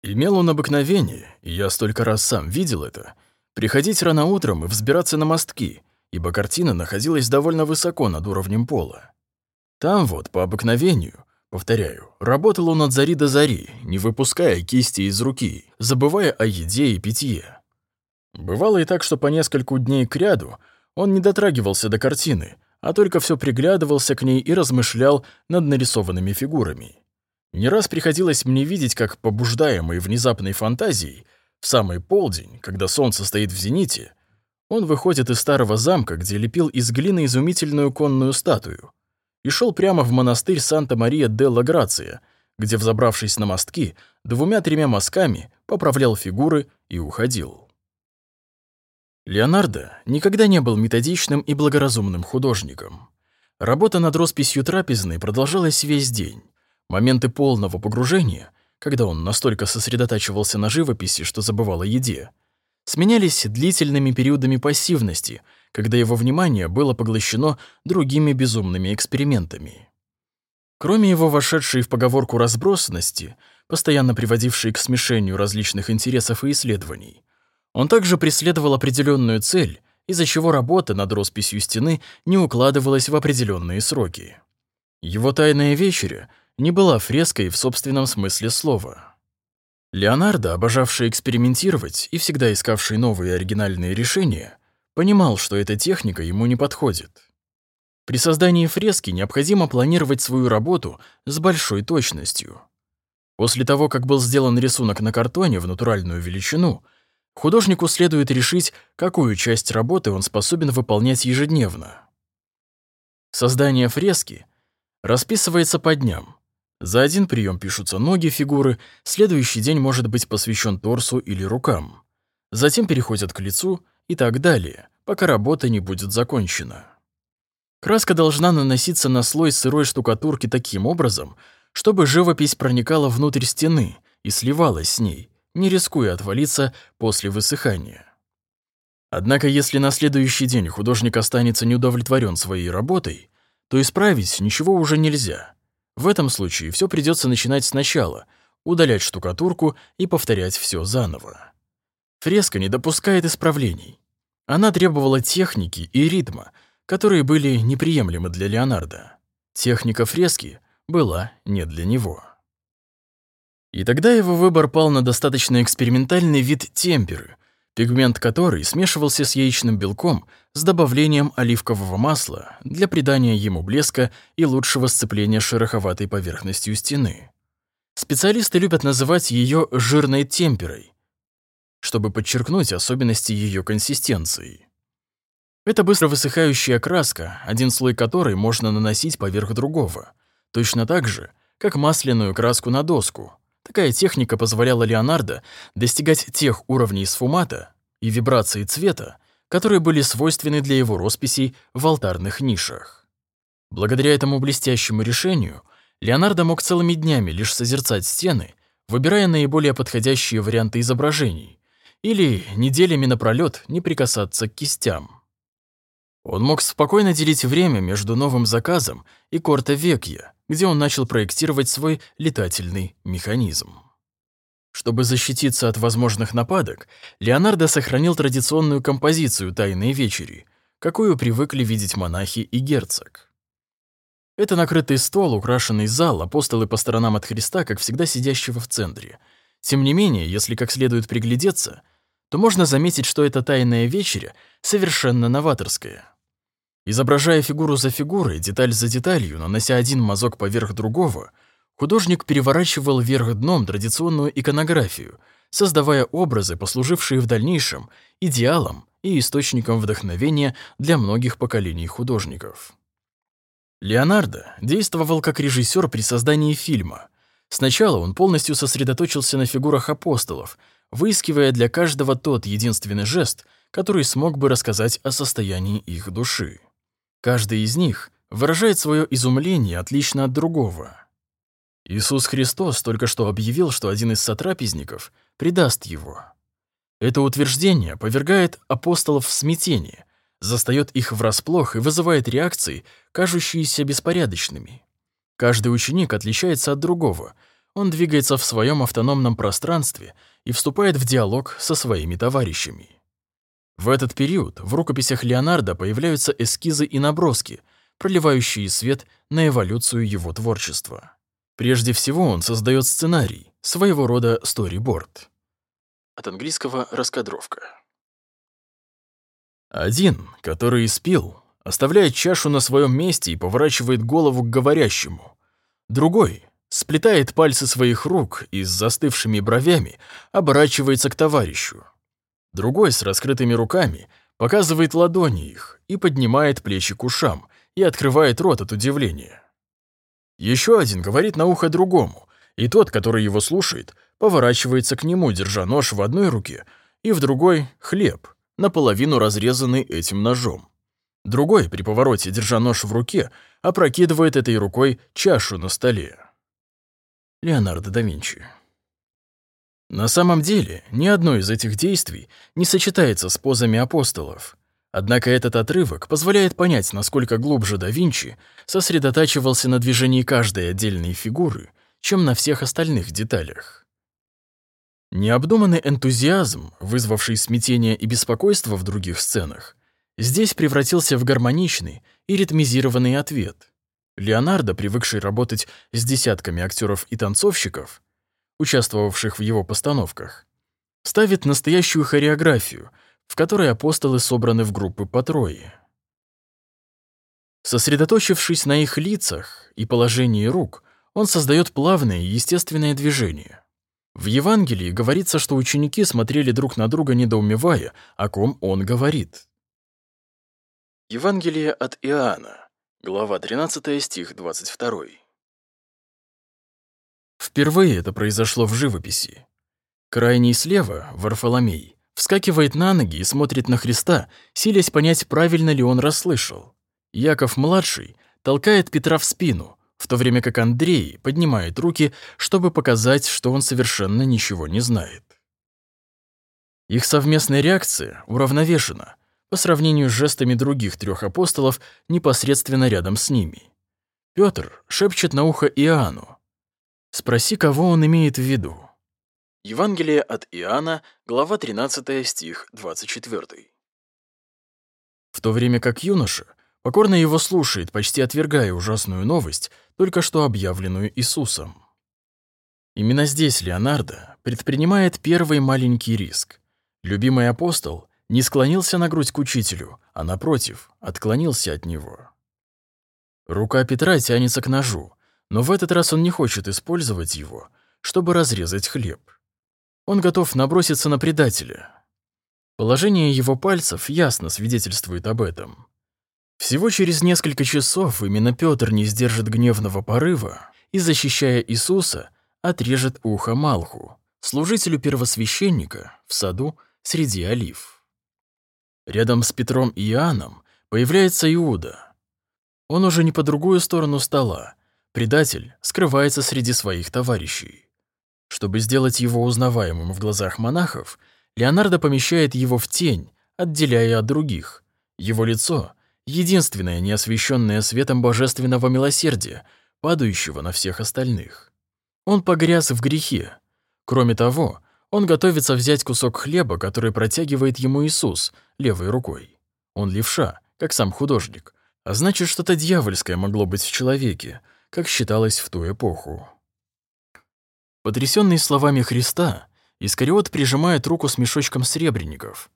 Имел он обыкновение, и я столько раз сам видел это, приходить рано утром и взбираться на мостки, ибо картина находилась довольно высоко над уровнем пола. Там вот, по обыкновению, повторяю, работал он от зари до зари, не выпуская кисти из руки, забывая о еде и питье. Бывало и так, что по нескольку дней кряду он не дотрагивался до картины, а только все приглядывался к ней и размышлял над нарисованными фигурами. Не раз приходилось мне видеть, как побуждаемый внезапной фантазией, в самый полдень, когда солнце стоит в зените, он выходит из старого замка, где лепил из глины изумительную конную статую, и шел прямо в монастырь Санта-Мария-де-Ла-Грация, где, взобравшись на мостки, двумя-тремя мазками поправлял фигуры и уходил. Леонардо никогда не был методичным и благоразумным художником. Работа над росписью трапезной продолжалась весь день. Моменты полного погружения, когда он настолько сосредотачивался на живописи, что забывал о еде, сменялись длительными периодами пассивности, когда его внимание было поглощено другими безумными экспериментами. Кроме его вошедшей в поговорку разбросанности, постоянно приводившей к смешению различных интересов и исследований, он также преследовал определенную цель, из-за чего работа над росписью стены не укладывалась в определенные сроки. Его «Тайная вечеря» не была фреской в собственном смысле слова. Леонардо, обожавший экспериментировать и всегда искавший новые оригинальные решения, понимал, что эта техника ему не подходит. При создании фрески необходимо планировать свою работу с большой точностью. После того, как был сделан рисунок на картоне в натуральную величину, художнику следует решить, какую часть работы он способен выполнять ежедневно. Создание фрески расписывается по дням. За один прием пишутся ноги фигуры, следующий день может быть посвящен торсу или рукам. Затем переходят к лицу и так далее, пока работа не будет закончена. Краска должна наноситься на слой сырой штукатурки таким образом, чтобы живопись проникала внутрь стены и сливалась с ней, не рискуя отвалиться после высыхания. Однако если на следующий день художник останется неудовлетворен своей работой, то исправить ничего уже нельзя. В этом случае все придется начинать сначала, удалять штукатурку и повторять все заново. Фреска не допускает исправлений. Она требовала техники и ритма, которые были неприемлемы для Леонардо. Техника фрески была не для него. И тогда его выбор пал на достаточно экспериментальный вид темперы, пигмент которой смешивался с яичным белком с добавлением оливкового масла для придания ему блеска и лучшего сцепления шероховатой поверхностью стены. Специалисты любят называть ее жирной темперой, чтобы подчеркнуть особенности ее консистенции. Это быстро высыхающая краска, один слой которой можно наносить поверх другого, точно так же, как масляную краску на доску, Такая техника позволяла Леонардо достигать тех уровней сфумата и вибрации цвета, которые были свойственны для его росписей в алтарных нишах. Благодаря этому блестящему решению Леонардо мог целыми днями лишь созерцать стены, выбирая наиболее подходящие варианты изображений, или неделями напролёт не прикасаться к кистям. Он мог спокойно делить время между новым заказом и Корта Векья, где он начал проектировать свой летательный механизм. Чтобы защититься от возможных нападок, Леонардо сохранил традиционную композицию «Тайной вечери», какую привыкли видеть монахи и герцог. Это накрытый стол, украшенный зал, апостолы по сторонам от Христа, как всегда сидящего в центре. Тем не менее, если как следует приглядеться, то можно заметить, что эта тайная вечеря совершенно новаторская. Изображая фигуру за фигурой, деталь за деталью, нанося один мазок поверх другого, художник переворачивал вверх дном традиционную иконографию, создавая образы, послужившие в дальнейшем идеалом и источником вдохновения для многих поколений художников. Леонардо действовал как режиссер при создании фильма. Сначала он полностью сосредоточился на фигурах апостолов, выискивая для каждого тот единственный жест, который смог бы рассказать о состоянии их души. Каждый из них выражает свое изумление отлично от другого. Иисус Христос только что объявил, что один из сотрапезников предаст его. Это утверждение повергает апостолов в смятение, застаёт их врасплох и вызывает реакции, кажущиеся беспорядочными. Каждый ученик отличается от другого, он двигается в своем автономном пространстве и вступает в диалог со своими товарищами. В этот период в рукописях Леонардо появляются эскизы и наброски, проливающие свет на эволюцию его творчества. Прежде всего он создает сценарий, своего рода сториборд. От английского «раскадровка». Один, который испил, оставляет чашу на своем месте и поворачивает голову к говорящему. Другой сплетает пальцы своих рук и с застывшими бровями оборачивается к товарищу. Другой с раскрытыми руками показывает ладони их и поднимает плечи к ушам и открывает рот от удивления. Еще один говорит на ухо другому, и тот, который его слушает, поворачивается к нему, держа нож в одной руке, и в другой — хлеб, наполовину разрезанный этим ножом. Другой, при повороте, держа нож в руке, опрокидывает этой рукой чашу на столе. Леонардо да Винчи на самом деле, ни одно из этих действий не сочетается с позами апостолов. Однако этот отрывок позволяет понять, насколько глубже да Винчи сосредотачивался на движении каждой отдельной фигуры, чем на всех остальных деталях. Необдуманный энтузиазм, вызвавший смятение и беспокойство в других сценах, здесь превратился в гармоничный и ритмизированный ответ. Леонардо, привыкший работать с десятками актеров и танцовщиков, участвовавших в его постановках, ставит настоящую хореографию, в которой апостолы собраны в группы по трое. Сосредоточившись на их лицах и положении рук, он создает плавное и естественное движение. В Евангелии говорится, что ученики смотрели друг на друга, недоумевая, о ком он говорит. Евангелие от Иоанна, глава 13, стих 22. Впервые это произошло в живописи. Крайний слева, Варфоломей, вскакивает на ноги и смотрит на Христа, силясь понять, правильно ли он расслышал. Яков-младший толкает Петра в спину, в то время как Андрей поднимает руки, чтобы показать, что он совершенно ничего не знает. Их совместная реакция уравновешена, по сравнению с жестами других трех апостолов непосредственно рядом с ними. Петр шепчет на ухо Иоанну. Спроси, кого он имеет в виду. Евангелие от Иоанна, глава 13, стих 24. В то время как юноша покорно его слушает, почти отвергая ужасную новость, только что объявленную Иисусом. Именно здесь Леонардо предпринимает первый маленький риск. Любимый апостол не склонился на грудь к учителю, а напротив, отклонился от него. Рука Петра тянется к ножу, но в этот раз он не хочет использовать его, чтобы разрезать хлеб. Он готов наброситься на предателя. Положение его пальцев ясно свидетельствует об этом. Всего через несколько часов именно Петр не сдержит гневного порыва и, защищая Иисуса, отрежет ухо Малху, служителю первосвященника в саду среди олив. Рядом с Петром и Иоанном появляется Иуда. Он уже не по другую сторону стола. Предатель скрывается среди своих товарищей. Чтобы сделать его узнаваемым в глазах монахов, Леонардо помещает его в тень, отделяя от других. Его лицо — единственное неосвещенное светом божественного милосердия, падающего на всех остальных. Он погряз в грехе. Кроме того, он готовится взять кусок хлеба, который протягивает ему Иисус левой рукой. Он левша, как сам художник, а значит, что-то дьявольское могло быть в человеке, как считалось в ту эпоху. Потрясенный словами Христа, Искариот прижимает руку с мешочком сребреников.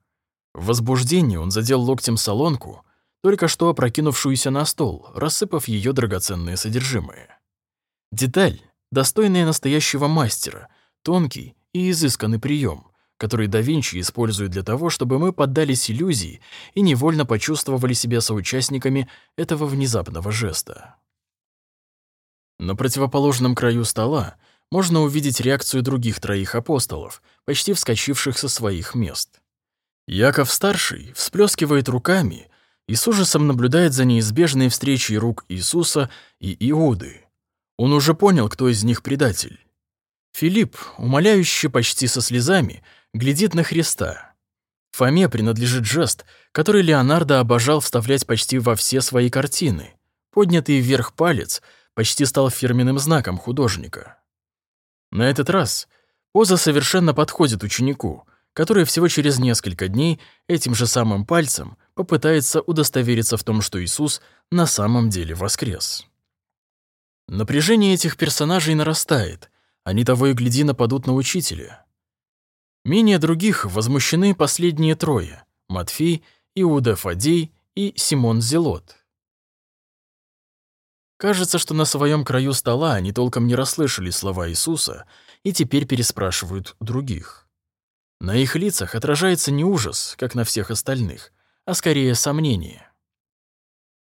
В возбуждении он задел локтем солонку, только что опрокинувшуюся на стол, рассыпав ее драгоценное содержимое. Деталь, достойная настоящего мастера, тонкий и изысканный прием, который да Винчи использует для того, чтобы мы поддались иллюзии и невольно почувствовали себя соучастниками этого внезапного жеста. На противоположном краю стола можно увидеть реакцию других троих апостолов, почти вскочивших со своих мест. Яков-старший всплескивает руками и с ужасом наблюдает за неизбежной встречей рук Иисуса и Иуды. Он уже понял, кто из них предатель. Филипп, умоляющий почти со слезами, глядит на Христа. Фоме принадлежит жест, который Леонардо обожал вставлять почти во все свои картины. Поднятый вверх палец почти стал фирменным знаком художника. На этот раз поза совершенно подходит ученику, который всего через несколько дней этим же самым пальцем попытается удостовериться в том, что Иисус на самом деле воскрес. Напряжение этих персонажей нарастает, они того и гляди нападут на учителя. Менее других возмущены последние трое — Матфей, Иуда Фадей и Симон Зелот. Кажется, что на своем краю стола они толком не расслышали слова Иисуса и теперь переспрашивают других. На их лицах отражается не ужас, как на всех остальных, а скорее сомнение.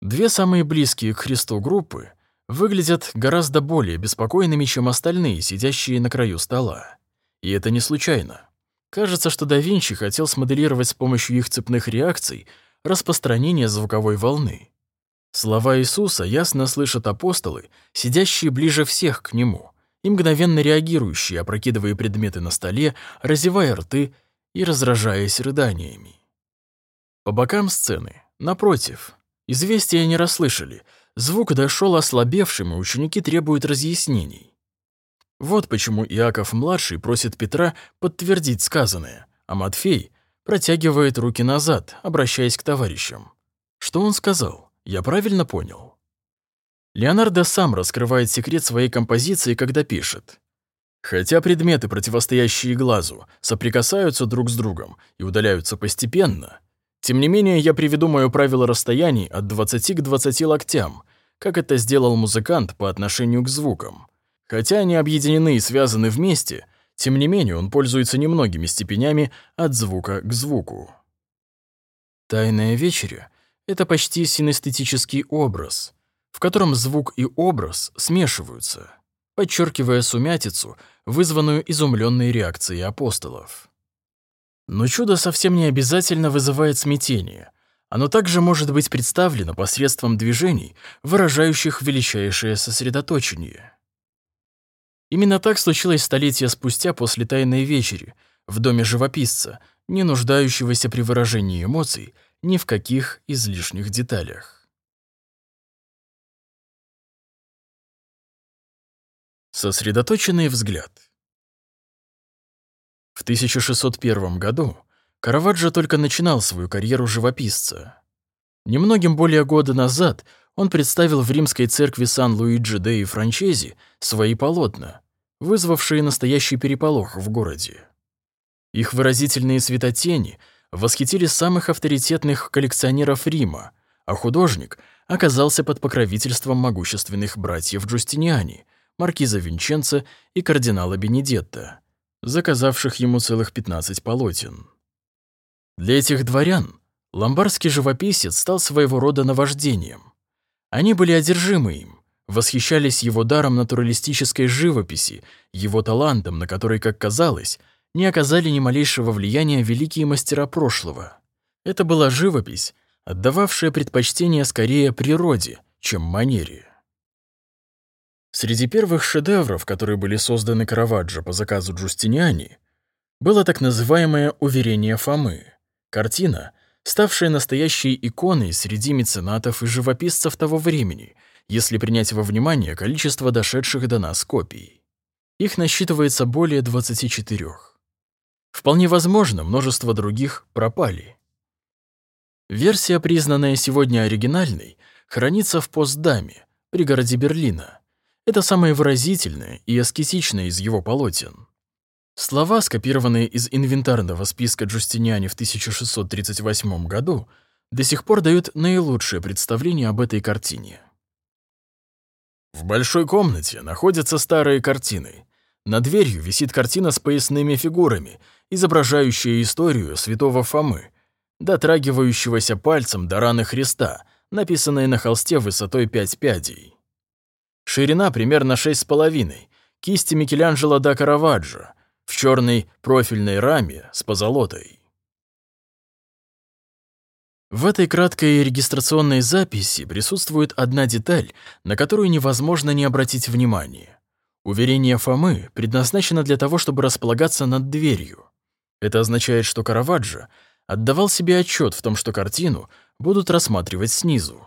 Две самые близкие к Христу группы выглядят гораздо более беспокойными, чем остальные, сидящие на краю стола. И это не случайно. Кажется, что да Винчи хотел смоделировать с помощью их цепных реакций распространение звуковой волны. Слова Иисуса ясно слышат апостолы, сидящие ближе всех к Нему, и мгновенно реагирующие, опрокидывая предметы на столе, разевая рты и разражаясь рыданиями. По бокам сцены, напротив, известия не расслышали — Звук дошел ослабевшим, и ученики требуют разъяснений. Вот почему Иаков-младший просит Петра подтвердить сказанное, а Матфей протягивает руки назад, обращаясь к товарищам. Что он сказал? Я правильно понял? Леонардо сам раскрывает секрет своей композиции, когда пишет. Хотя предметы, противостоящие глазу, соприкасаются друг с другом и удаляются постепенно, тем не менее, я приведу моё правило расстояний от 20 к 20 локтям, как это сделал музыкант по отношению к звукам. Хотя они объединены и связаны вместе, тем не менее он пользуется немногими степенями от звука к звуку. Тайная вечеря — это почти синестетический образ, в котором звук и образ смешиваются, подчеркивая сумятицу, вызванную изумленной реакцией апостолов. Но чудо совсем не обязательно вызывает смятение. Оно также может быть представлено посредством движений, выражающих величайшее сосредоточение. Именно так случилось столетия спустя после Тайной вечери, в доме живописца, не нуждающегося при выражении эмоций, ни в каких излишних деталях. Сосредоточенный взгляд. В 1601 году Караваджо только начинал свою карьеру живописца. Немногим более года назад он представил в римской церкви Сан-Луиджи де и Франчези свои полотна, вызвавшие настоящий переполох в городе. Их выразительные светотени восхитили самых авторитетных коллекционеров Рима, а художник оказался под покровительством могущественных братьев Джустиниани, маркиза Винченца и кардинала Бенедетта, заказавших ему целых 15 полотен. Для этих дворян ломбардский живописец стал своего рода наваждением. Они были одержимы им, восхищались его даром натуралистической живописи, его талантом, на который, как казалось, не оказали ни малейшего влияния великие мастера прошлого. Это была живопись, отдававшая предпочтение скорее природе, чем манере. Среди первых шедевров, которые были созданы Караваджо по заказу Джустиниани, было так называемое «Уверение Фомы», Картина, ставшая настоящей иконой среди меценатов и живописцев того времени, если принять во внимание количество дошедших до нас копий. Их насчитывается более 24. Вполне возможно, множество других пропали. Версия, признанная сегодня оригинальной, хранится в Постдаме, пригороде Берлина. Это самое выразительное и аскетичное из его полотен. Слова, скопированные из инвентарного списка Джустиниани в 1638 году, до сих пор дают наилучшее представление об этой картине. В большой комнате находятся старые картины. Над дверью висит картина с поясными фигурами, изображающая историю святого Фомы, дотрагивающегося пальцем до раны Христа, написанная на холсте высотой 5 пядей. Ширина примерно 6,5, кисти Микеланджело да Караваджо, в черной профильной раме с позолотой. В этой краткой регистрационной записи присутствует одна деталь, на которую невозможно не обратить внимание. Уверение Фомы предназначено для того, чтобы располагаться над дверью. Это означает, что Караваджо отдавал себе отчет в том, что картину будут рассматривать снизу.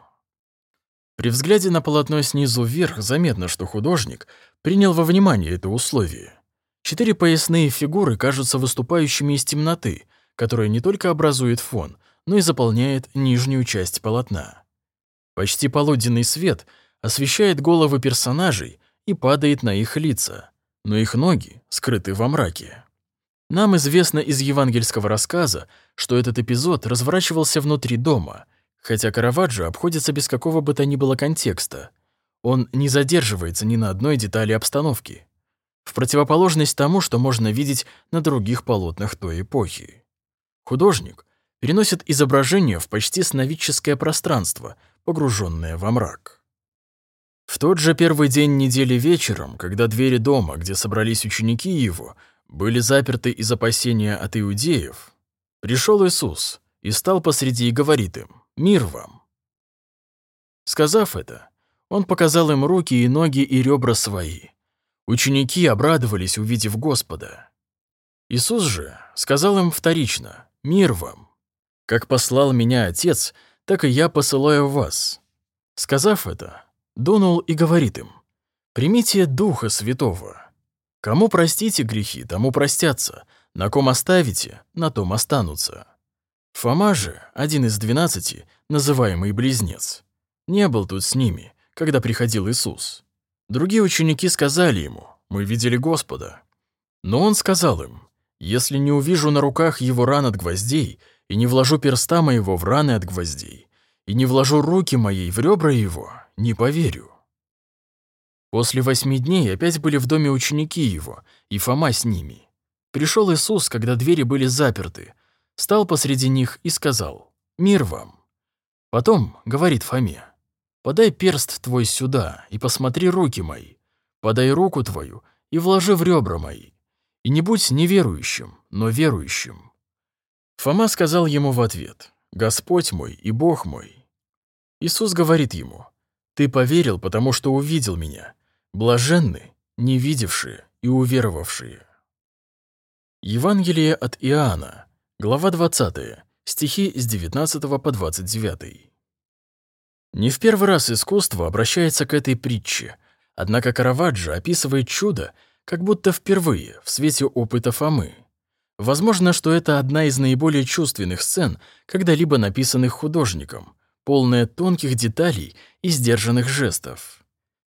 При взгляде на полотно снизу вверх заметно, что художник принял во внимание это условие. Четыре поясные фигуры кажутся выступающими из темноты, которая не только образует фон, но и заполняет нижнюю часть полотна. Почти полуденный свет освещает головы персонажей и падает на их лица, но их ноги скрыты во мраке. Нам известно из евангельского рассказа, что этот эпизод разворачивался внутри дома, хотя Караваджо обходится без какого бы то ни было контекста. Он не задерживается ни на одной детали обстановки в противоположность тому, что можно видеть на других полотнах той эпохи. Художник переносит изображение в почти сновидческое пространство, погруженное во мрак. В тот же первый день недели вечером, когда двери дома, где собрались ученики его, были заперты из опасения от иудеев, пришел Иисус и стал посреди и говорит им «Мир вам!». Сказав это, он показал им руки и ноги и ребра свои, Ученики обрадовались, увидев Господа. Иисус же сказал им вторично «Мир вам! Как послал меня Отец, так и я посылаю вас». Сказав это, дунул и говорит им «Примите Духа Святого. Кому простите грехи, тому простятся, на ком оставите, на том останутся». Фома же, один из двенадцати, называемый Близнец, не был тут с ними, когда приходил Иисус. Другие ученики сказали ему, «Мы видели Господа». Но он сказал им, «Если не увижу на руках его ран от гвоздей, и не вложу перста моего в раны от гвоздей, и не вложу руки моей в ребра его, не поверю». После восьми дней опять были в доме ученики его, и Фома с ними. Пришел Иисус, когда двери были заперты, стал посреди них и сказал, «Мир вам». Потом говорит Фоме, Подай перст твой сюда и посмотри руки мои. Подай руку твою и вложи в ребра мои. И не будь неверующим, но верующим». Фома сказал ему в ответ, «Господь мой и Бог мой». Иисус говорит ему, «Ты поверил, потому что увидел меня. Блаженны, не видевшие и уверовавшие». Евангелие от Иоанна, глава 20, стихи с 19 по 29. Не в первый раз искусство обращается к этой притче, однако Караваджо описывает чудо, как будто впервые, в свете опыта Фомы. Возможно, что это одна из наиболее чувственных сцен, когда-либо написанных художником, полная тонких деталей и сдержанных жестов.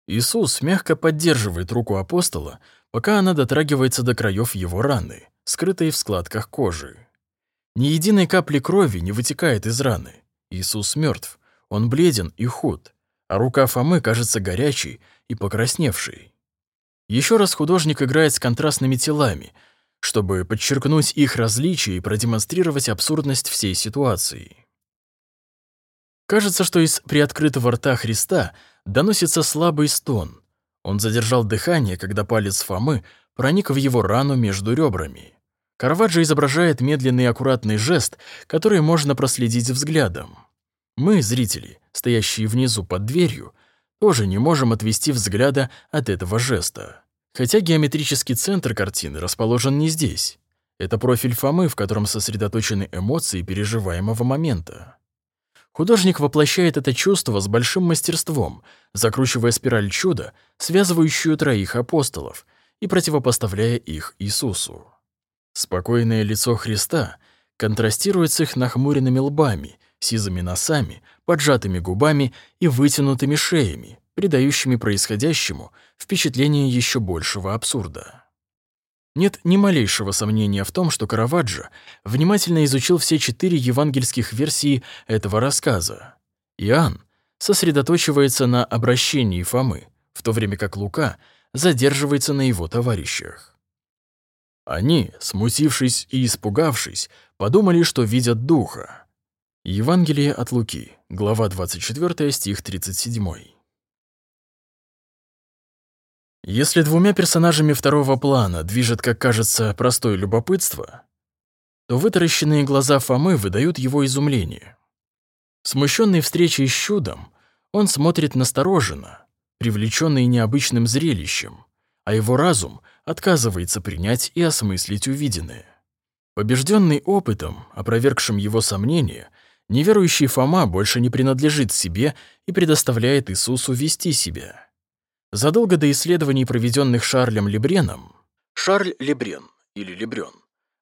Иисус мягко поддерживает руку апостола, пока она дотрагивается до краев его раны, скрытой в складках кожи. Ни единой капли крови не вытекает из раны. Иисус мертв, он бледен и худ, а рука Фомы кажется горячей и покрасневшей. Еще раз художник играет с контрастными телами, чтобы подчеркнуть их различия и продемонстрировать абсурдность всей ситуации. Кажется, что из приоткрытого рта Христа доносится слабый стон. Он задержал дыхание, когда палец Фомы проник в его рану между ребрами. Караваджо изображает медленный и аккуратный жест, который можно проследить взглядом. Мы, зрители, стоящие внизу под дверью, тоже не можем отвести взгляда от этого жеста. Хотя геометрический центр картины расположен не здесь. Это профиль Фомы, в котором сосредоточены эмоции переживаемого момента. Художник воплощает это чувство с большим мастерством, закручивая спираль чуда, связывающую троих апостолов, и противопоставляя их Иисусу. Спокойное лицо Христа контрастирует с их нахмуренными лбами, сизыми носами, поджатыми губами и вытянутыми шеями, придающими происходящему впечатление еще большего абсурда. Нет ни малейшего сомнения в том, что Караваджо внимательно изучил все четыре евангельских версии этого рассказа. Иоанн сосредоточивается на обращении Фомы, в то время как Лука задерживается на его товарищах. Они, смутившись и испугавшись, подумали, что видят духа. Евангелие от Луки, глава 24, стих 37. Если двумя персонажами второго плана движет, как кажется, простое любопытство, то вытаращенные глаза Фомы выдают его изумление. Смущенный встречей с чудом, он смотрит настороженно, привлеченный необычным зрелищем, а его разум отказывается принять и осмыслить увиденное. Побежденный опытом, опровергшим его сомнения, Неверующий Фома больше не принадлежит себе и предоставляет Иисусу вести себя. Задолго до исследований, проведенных Шарлем Лебреном, Шарль Лебрен или Лебрен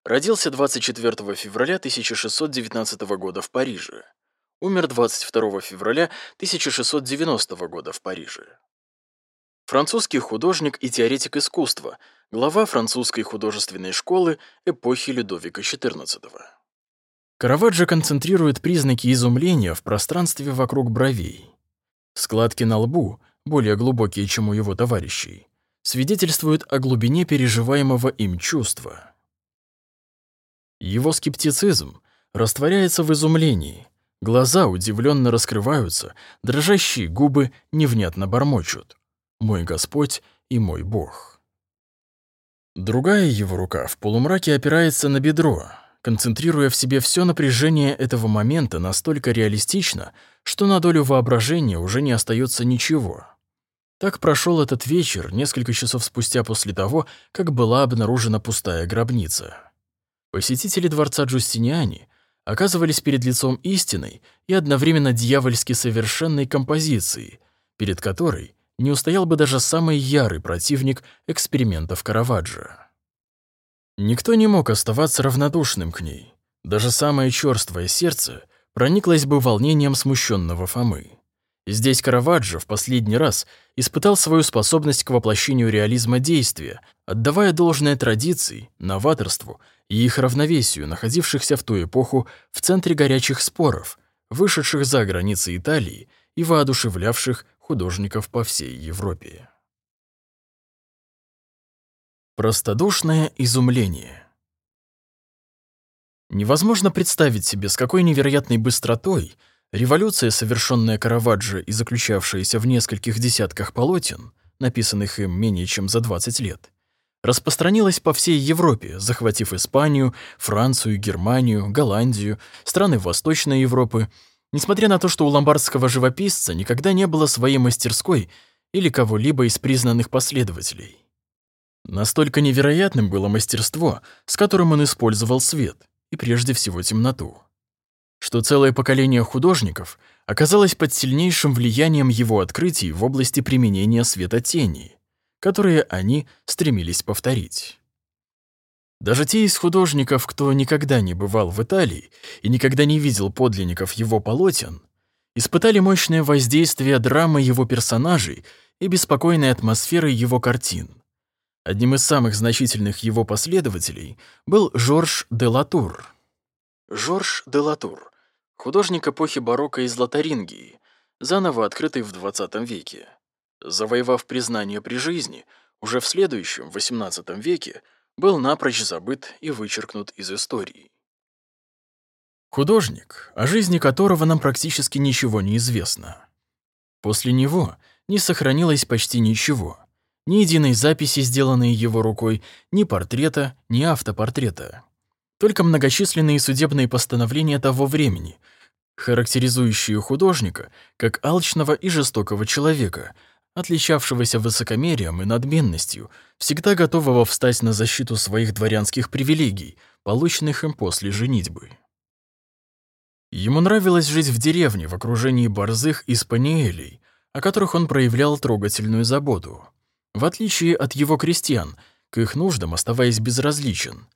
родился 24 февраля 1619 года в Париже. Умер 22 февраля 1690 года в Париже. Французский художник и теоретик искусства, глава французской художественной школы эпохи Людовика XIV. Караваджо концентрирует признаки изумления в пространстве вокруг бровей. Складки на лбу, более глубокие, чем у его товарищей, свидетельствуют о глубине переживаемого им чувства. Его скептицизм растворяется в изумлении, глаза удивленно раскрываются, дрожащие губы невнятно бормочут «Мой Господь и мой Бог». Другая его рука в полумраке опирается на бедро, концентрируя в себе все напряжение этого момента настолько реалистично, что на долю воображения уже не остается ничего. Так прошел этот вечер несколько часов спустя после того, как была обнаружена пустая гробница. Посетители дворца Джустиниани оказывались перед лицом истинной и одновременно дьявольски совершенной композиции, перед которой не устоял бы даже самый ярый противник экспериментов Караваджо. Никто не мог оставаться равнодушным к ней. Даже самое чёрствое сердце прониклось бы волнением смущенного Фомы. Здесь Караваджо в последний раз испытал свою способность к воплощению реализма действия, отдавая должное традиции, новаторству и их равновесию, находившихся в ту эпоху в центре горячих споров, вышедших за границы Италии и воодушевлявших художников по всей Европе. Простодушное изумление. Невозможно представить себе, с какой невероятной быстротой революция, совершенная Караваджо и заключавшаяся в нескольких десятках полотен, написанных им менее чем за 20 лет, распространилась по всей Европе, захватив Испанию, Францию, Германию, Голландию, страны Восточной Европы, несмотря на то, что у ломбардского живописца никогда не было своей мастерской или кого-либо из признанных последователей. Настолько невероятным было мастерство, с которым он использовал свет, и прежде всего темноту. что целое поколение художников оказалось под сильнейшим влиянием его открытий в области применения светотени, которые они стремились повторить. Даже те из художников, кто никогда не бывал в Италии и никогда не видел подлинников его полотен, испытали мощное воздействие драмы его персонажей и беспокойной атмосферы его картин. Одним из самых значительных его последователей был Жорж де Латур. Жорж де Латур — художник эпохи барокко из Лотарингии, заново открытый в XX веке. Завоевав признание при жизни, уже в следующем, XVIII веке, был напрочь забыт и вычеркнут из истории. Художник, о жизни которого нам практически ничего не известно. После него не сохранилось почти ничего. Ни единой записи, сделанной его рукой, ни портрета, ни автопортрета. Только многочисленные судебные постановления того времени, характеризующие художника как алчного и жестокого человека – отличавшегося высокомерием и надменностью, всегда готового встать на защиту своих дворянских привилегий, полученных им после женитьбы. Ему нравилось жить в деревне в окружении борзых и спаниелей, о которых он проявлял трогательную заботу, в отличие от его крестьян, к их нуждам оставаясь безразличен,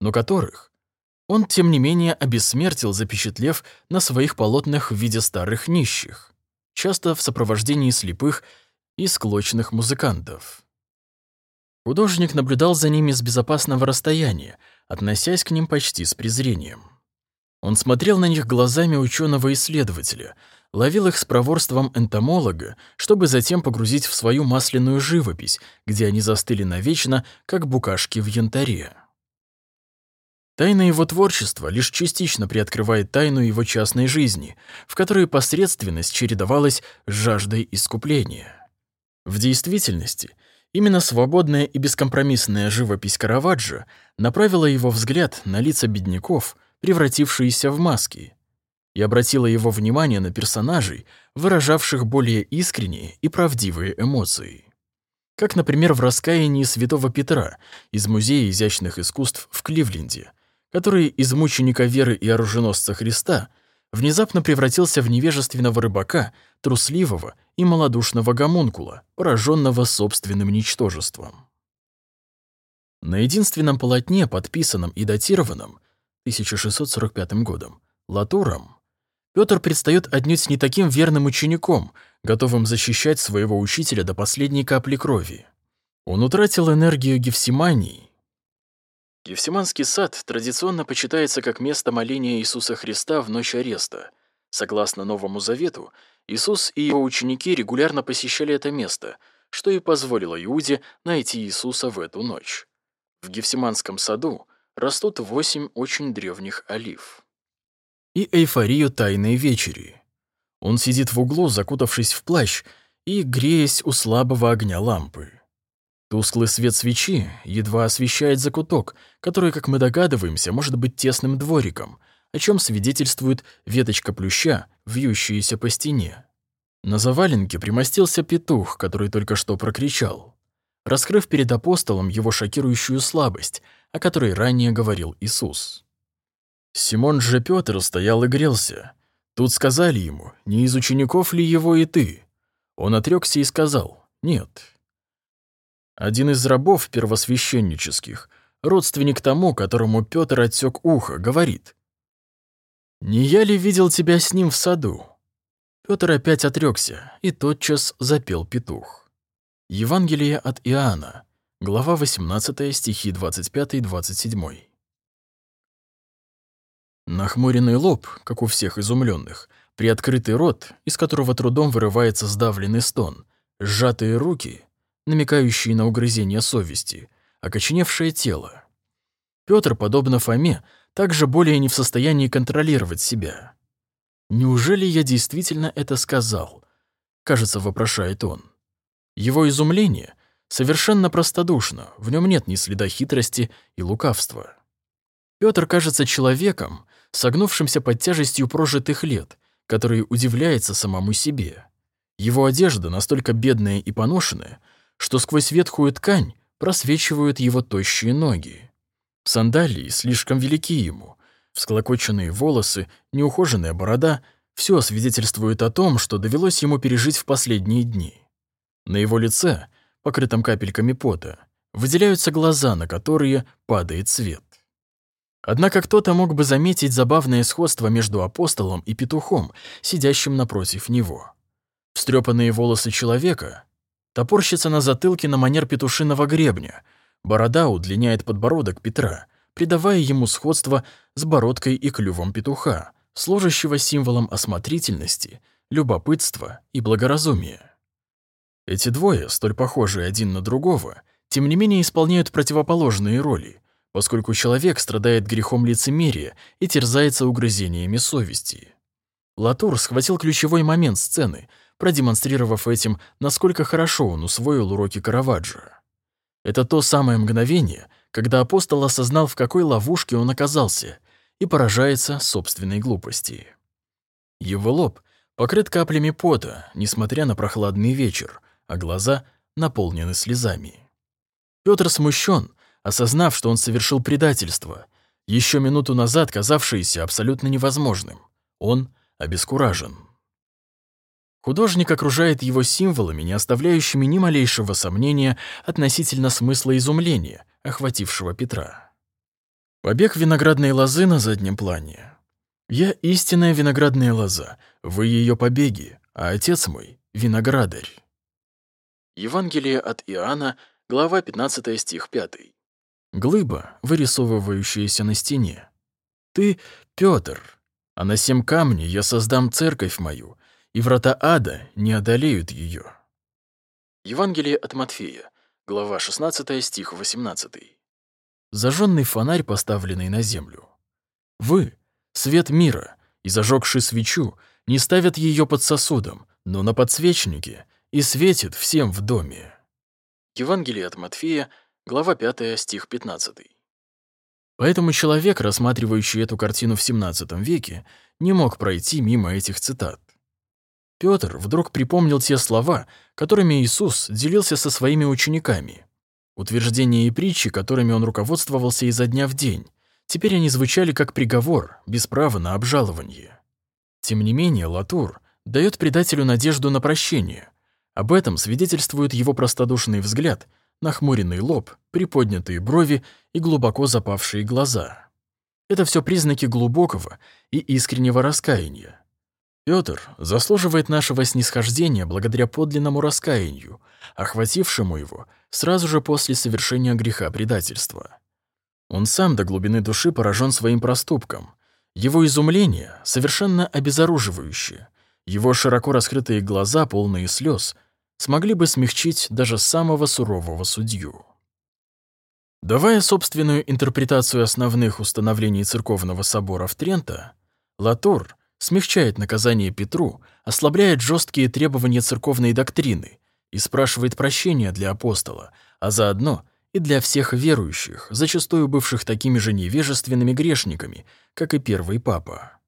но которых он, тем не менее, обессмертил, запечатлев на своих полотнах в виде старых нищих, часто в сопровождении слепых и склочных музыкантов. Художник наблюдал за ними с безопасного расстояния, относясь к ним почти с презрением. Он смотрел на них глазами ученого-исследователя, ловил их с проворством энтомолога, чтобы затем погрузить в свою масляную живопись, где они застыли навечно, как букашки в янтаре. Тайна его творчества лишь частично приоткрывает тайну его частной жизни, в которой посредственность чередовалась с жаждой искупления. В действительности, именно свободная и бескомпромиссная живопись Караваджо направила его взгляд на лица бедняков, превратившиеся в маски, и обратила его внимание на персонажей, выражавших более искренние и правдивые эмоции. Как, например, в раскаянии святого Петра из Музея изящных искусств в Кливленде, который из мученика веры и оруженосца Христа внезапно превратился в невежественного рыбака, трусливого и малодушного гомункула, пораженного собственным ничтожеством. На единственном полотне, подписанном и датированном 1645 годом, Латуром, Петр предстает отнюдь не таким верным учеником, готовым защищать своего учителя до последней капли крови. Он утратил энергию Гефсимании. Гефсиманский сад традиционно почитается как место моления Иисуса Христа в ночь ареста. Согласно Новому Завету, Иисус и его ученики регулярно посещали это место, что и позволило Иуде найти Иисуса в эту ночь. В Гефсиманском саду растут восемь очень древних олив. И эйфорию Тайной Вечери. Он сидит в углу, закутавшись в плащ и греясь у слабого огня лампы. Тусклый свет свечи едва освещает закуток, который, как мы догадываемся, может быть тесным двориком, о чем свидетельствует веточка плюща, вьющаяся по стене. На заваленке примостился петух, который только что прокричал, раскрыв перед апостолом его шокирующую слабость, о которой ранее говорил Иисус. Симон же Пётр стоял и грелся. Тут сказали ему, не из учеников ли его и ты? Он отрёкся и сказал, нет. Один из рабов первосвященнических, родственник тому, которому Пётр отсек ухо, говорит, «Не я ли видел тебя с ним в саду?» Пётр опять отрёкся и тотчас запел петух. Евангелие от Иоанна, глава 18, стихи 25-27. Нахмуренный лоб, как у всех изумленных, приоткрытый рот, из которого трудом вырывается сдавленный стон, сжатые руки, намекающие на угрызение совести, окоченевшее тело. Пётр, подобно Фоме, также более не в состоянии контролировать себя. «Неужели я действительно это сказал?» — кажется, вопрошает он. Его изумление совершенно простодушно, в нем нет ни следа хитрости и лукавства. Петр кажется человеком, согнувшимся под тяжестью прожитых лет, который удивляется самому себе. Его одежда настолько бедная и поношенная, что сквозь ветхую ткань просвечивают его тощие ноги. Сандалии слишком велики ему, Всклокоченные волосы, неухоженная борода — все свидетельствует о том, что довелось ему пережить в последние дни. На его лице, покрытом капельками пота, выделяются глаза, на которые падает свет. Однако кто-то мог бы заметить забавное сходство между апостолом и петухом, сидящим напротив него. Встрепанные волосы человека топорщатся на затылке на манер петушиного гребня, борода удлиняет подбородок Петра, придавая ему сходство с бородкой и клювом петуха, служащего символом осмотрительности, любопытства и благоразумия. Эти двое, столь похожие один на другого, тем не менее исполняют противоположные роли, поскольку человек страдает грехом лицемерия и терзается угрызениями совести. Латур схватил ключевой момент сцены, продемонстрировав этим, насколько хорошо он усвоил уроки Караваджо. Это то самое мгновение, когда апостол осознал, в какой ловушке он оказался, и поражается собственной глупости. Его лоб покрыт каплями пота, несмотря на прохладный вечер, а глаза наполнены слезами. Петр смущен, осознав, что он совершил предательство, еще минуту назад казавшееся абсолютно невозможным. Он обескуражен. Художник окружает его символами, не оставляющими ни малейшего сомнения относительно смысла изумления, охватившего Петра. Побег виноградной лозы на заднем плане. Я истинная виноградная лоза, вы ее побеги, а отец мой — виноградарь. Евангелие от Иоанна, глава 15 стих 5. Глыба, вырисовывающаяся на стене. Ты — Пётр, а на семь камней я создам церковь мою, и врата ада не одолеют ее. Евангелие от Матфея, глава 16, стих 18. Зажженный фонарь, поставленный на землю. Вы — свет мира, и, зажегши свечу, не ставят ее под сосудом, но на подсвечнике, и светит всем в доме. Евангелие от Матфея, глава 5, стих 15. Поэтому человек, рассматривающий эту картину в XVII веке, не мог пройти мимо этих цитат. Петр вдруг припомнил те слова, которыми Иисус делился со своими учениками. Утверждения и притчи, которыми он руководствовался изо дня в день. Теперь они звучали как приговор, без права на обжалование. Тем не менее, Латур дает предателю надежду на прощение. Об этом свидетельствует его простодушный взгляд, нахмуренный лоб, приподнятые брови и глубоко запавшие глаза. Это все признаки глубокого и искреннего раскаяния. Пётр заслуживает нашего снисхождения благодаря подлинному раскаянию, охватившему его сразу же после совершения греха предательства. Он сам до глубины души поражен своим проступком. Его изумление совершенно обезоруживающее. Его широко раскрытые глаза, полные слез, смогли бы смягчить даже самого сурового судью. Давая собственную интерпретацию основных установлений церковного собора в Трента, Латур смягчает наказание Петру, ослабляет жесткие требования церковной доктрины и спрашивает прощения для апостола, а заодно и для всех верующих, зачастую бывших такими же невежественными грешниками, как и первый папа.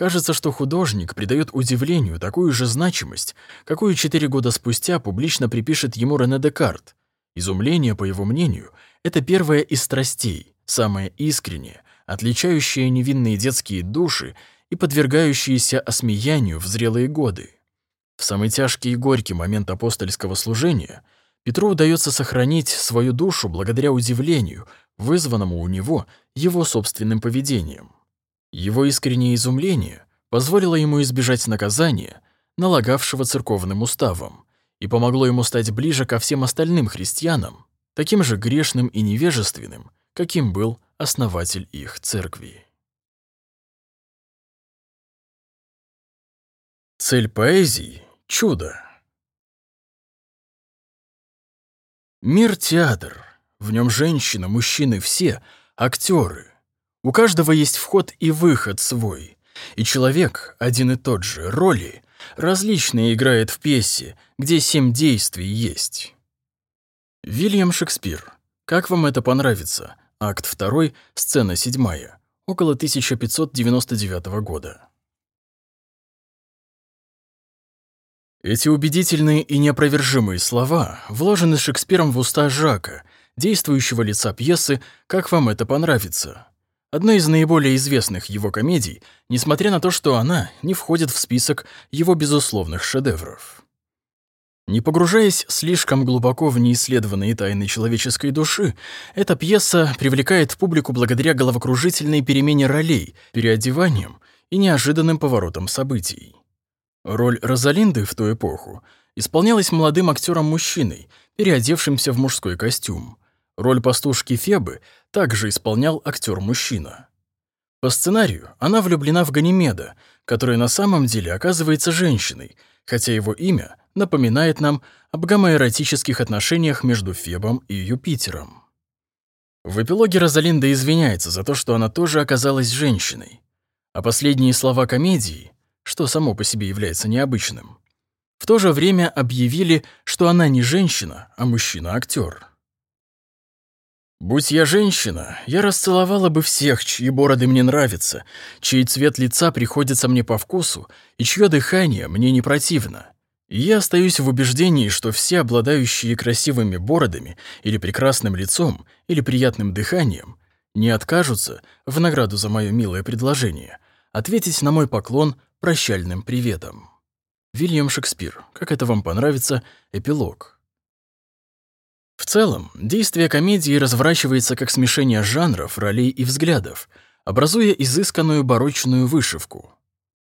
Кажется, что художник придает удивлению такую же значимость, какую четыре года спустя публично припишет ему Рене Декарт. Изумление, по его мнению, это первая из страстей, самая искренняя, отличающая невинные детские души и подвергающиеся осмеянию в зрелые годы. В самый тяжкий и горький момент апостольского служения Петру удается сохранить свою душу благодаря удивлению, вызванному у него его собственным поведением. Его искреннее изумление позволило ему избежать наказания, налагавшего церковным уставом, и помогло ему стать ближе ко всем остальным христианам, таким же грешным и невежественным, каким был основатель их церкви. Цель поэзии — чудо. Мир — театр. В нем женщина, мужчины, все — актеры. У каждого есть вход и выход свой. И человек, один и тот же, роли, различные играет в пьесе, где семь действий есть. Вильям Шекспир. Как вам это понравится? Акт 2, сцена 7, около 1599 года. Эти убедительные и неопровержимые слова вложены Шекспиром в уста Жака, действующего лица пьесы «Как вам это понравится?». Одной из наиболее известных его комедий, несмотря на то, что она не входит в список его безусловных шедевров. Не погружаясь слишком глубоко в неисследованные тайны человеческой души, эта пьеса привлекает публику благодаря головокружительной перемене ролей, переодеваниям и неожиданным поворотам событий. Роль Розалинды в ту эпоху исполнялась молодым актером-мужчиной, переодевшимся в мужской костюм. Роль пастушки Фебы также исполнял актер-мужчина. По сценарию она влюблена в Ганимеда, который на самом деле оказывается женщиной, хотя его имя напоминает нам об гомоэротических отношениях между Фебом и Юпитером. В эпилоге Розалинда извиняется за то, что она тоже оказалась женщиной. А последние слова комедии, что само по себе является необычным, в то же время объявили, что она не женщина, а мужчина-актер. Будь я женщина, я расцеловала бы всех, чьи бороды мне нравятся, чей цвет лица приходится мне по вкусу и чье дыхание мне не противно. Я остаюсь в убеждении, что все обладающие красивыми бородами или прекрасным лицом или приятным дыханием не откажутся, в награду за мое милое предложение, ответить на мой поклон прощальным приветом. Вильям Шекспир. Как это вам понравится? Эпилог. В целом, действие комедии разворачивается как смешение жанров, ролей и взглядов, образуя изысканную барочную вышивку.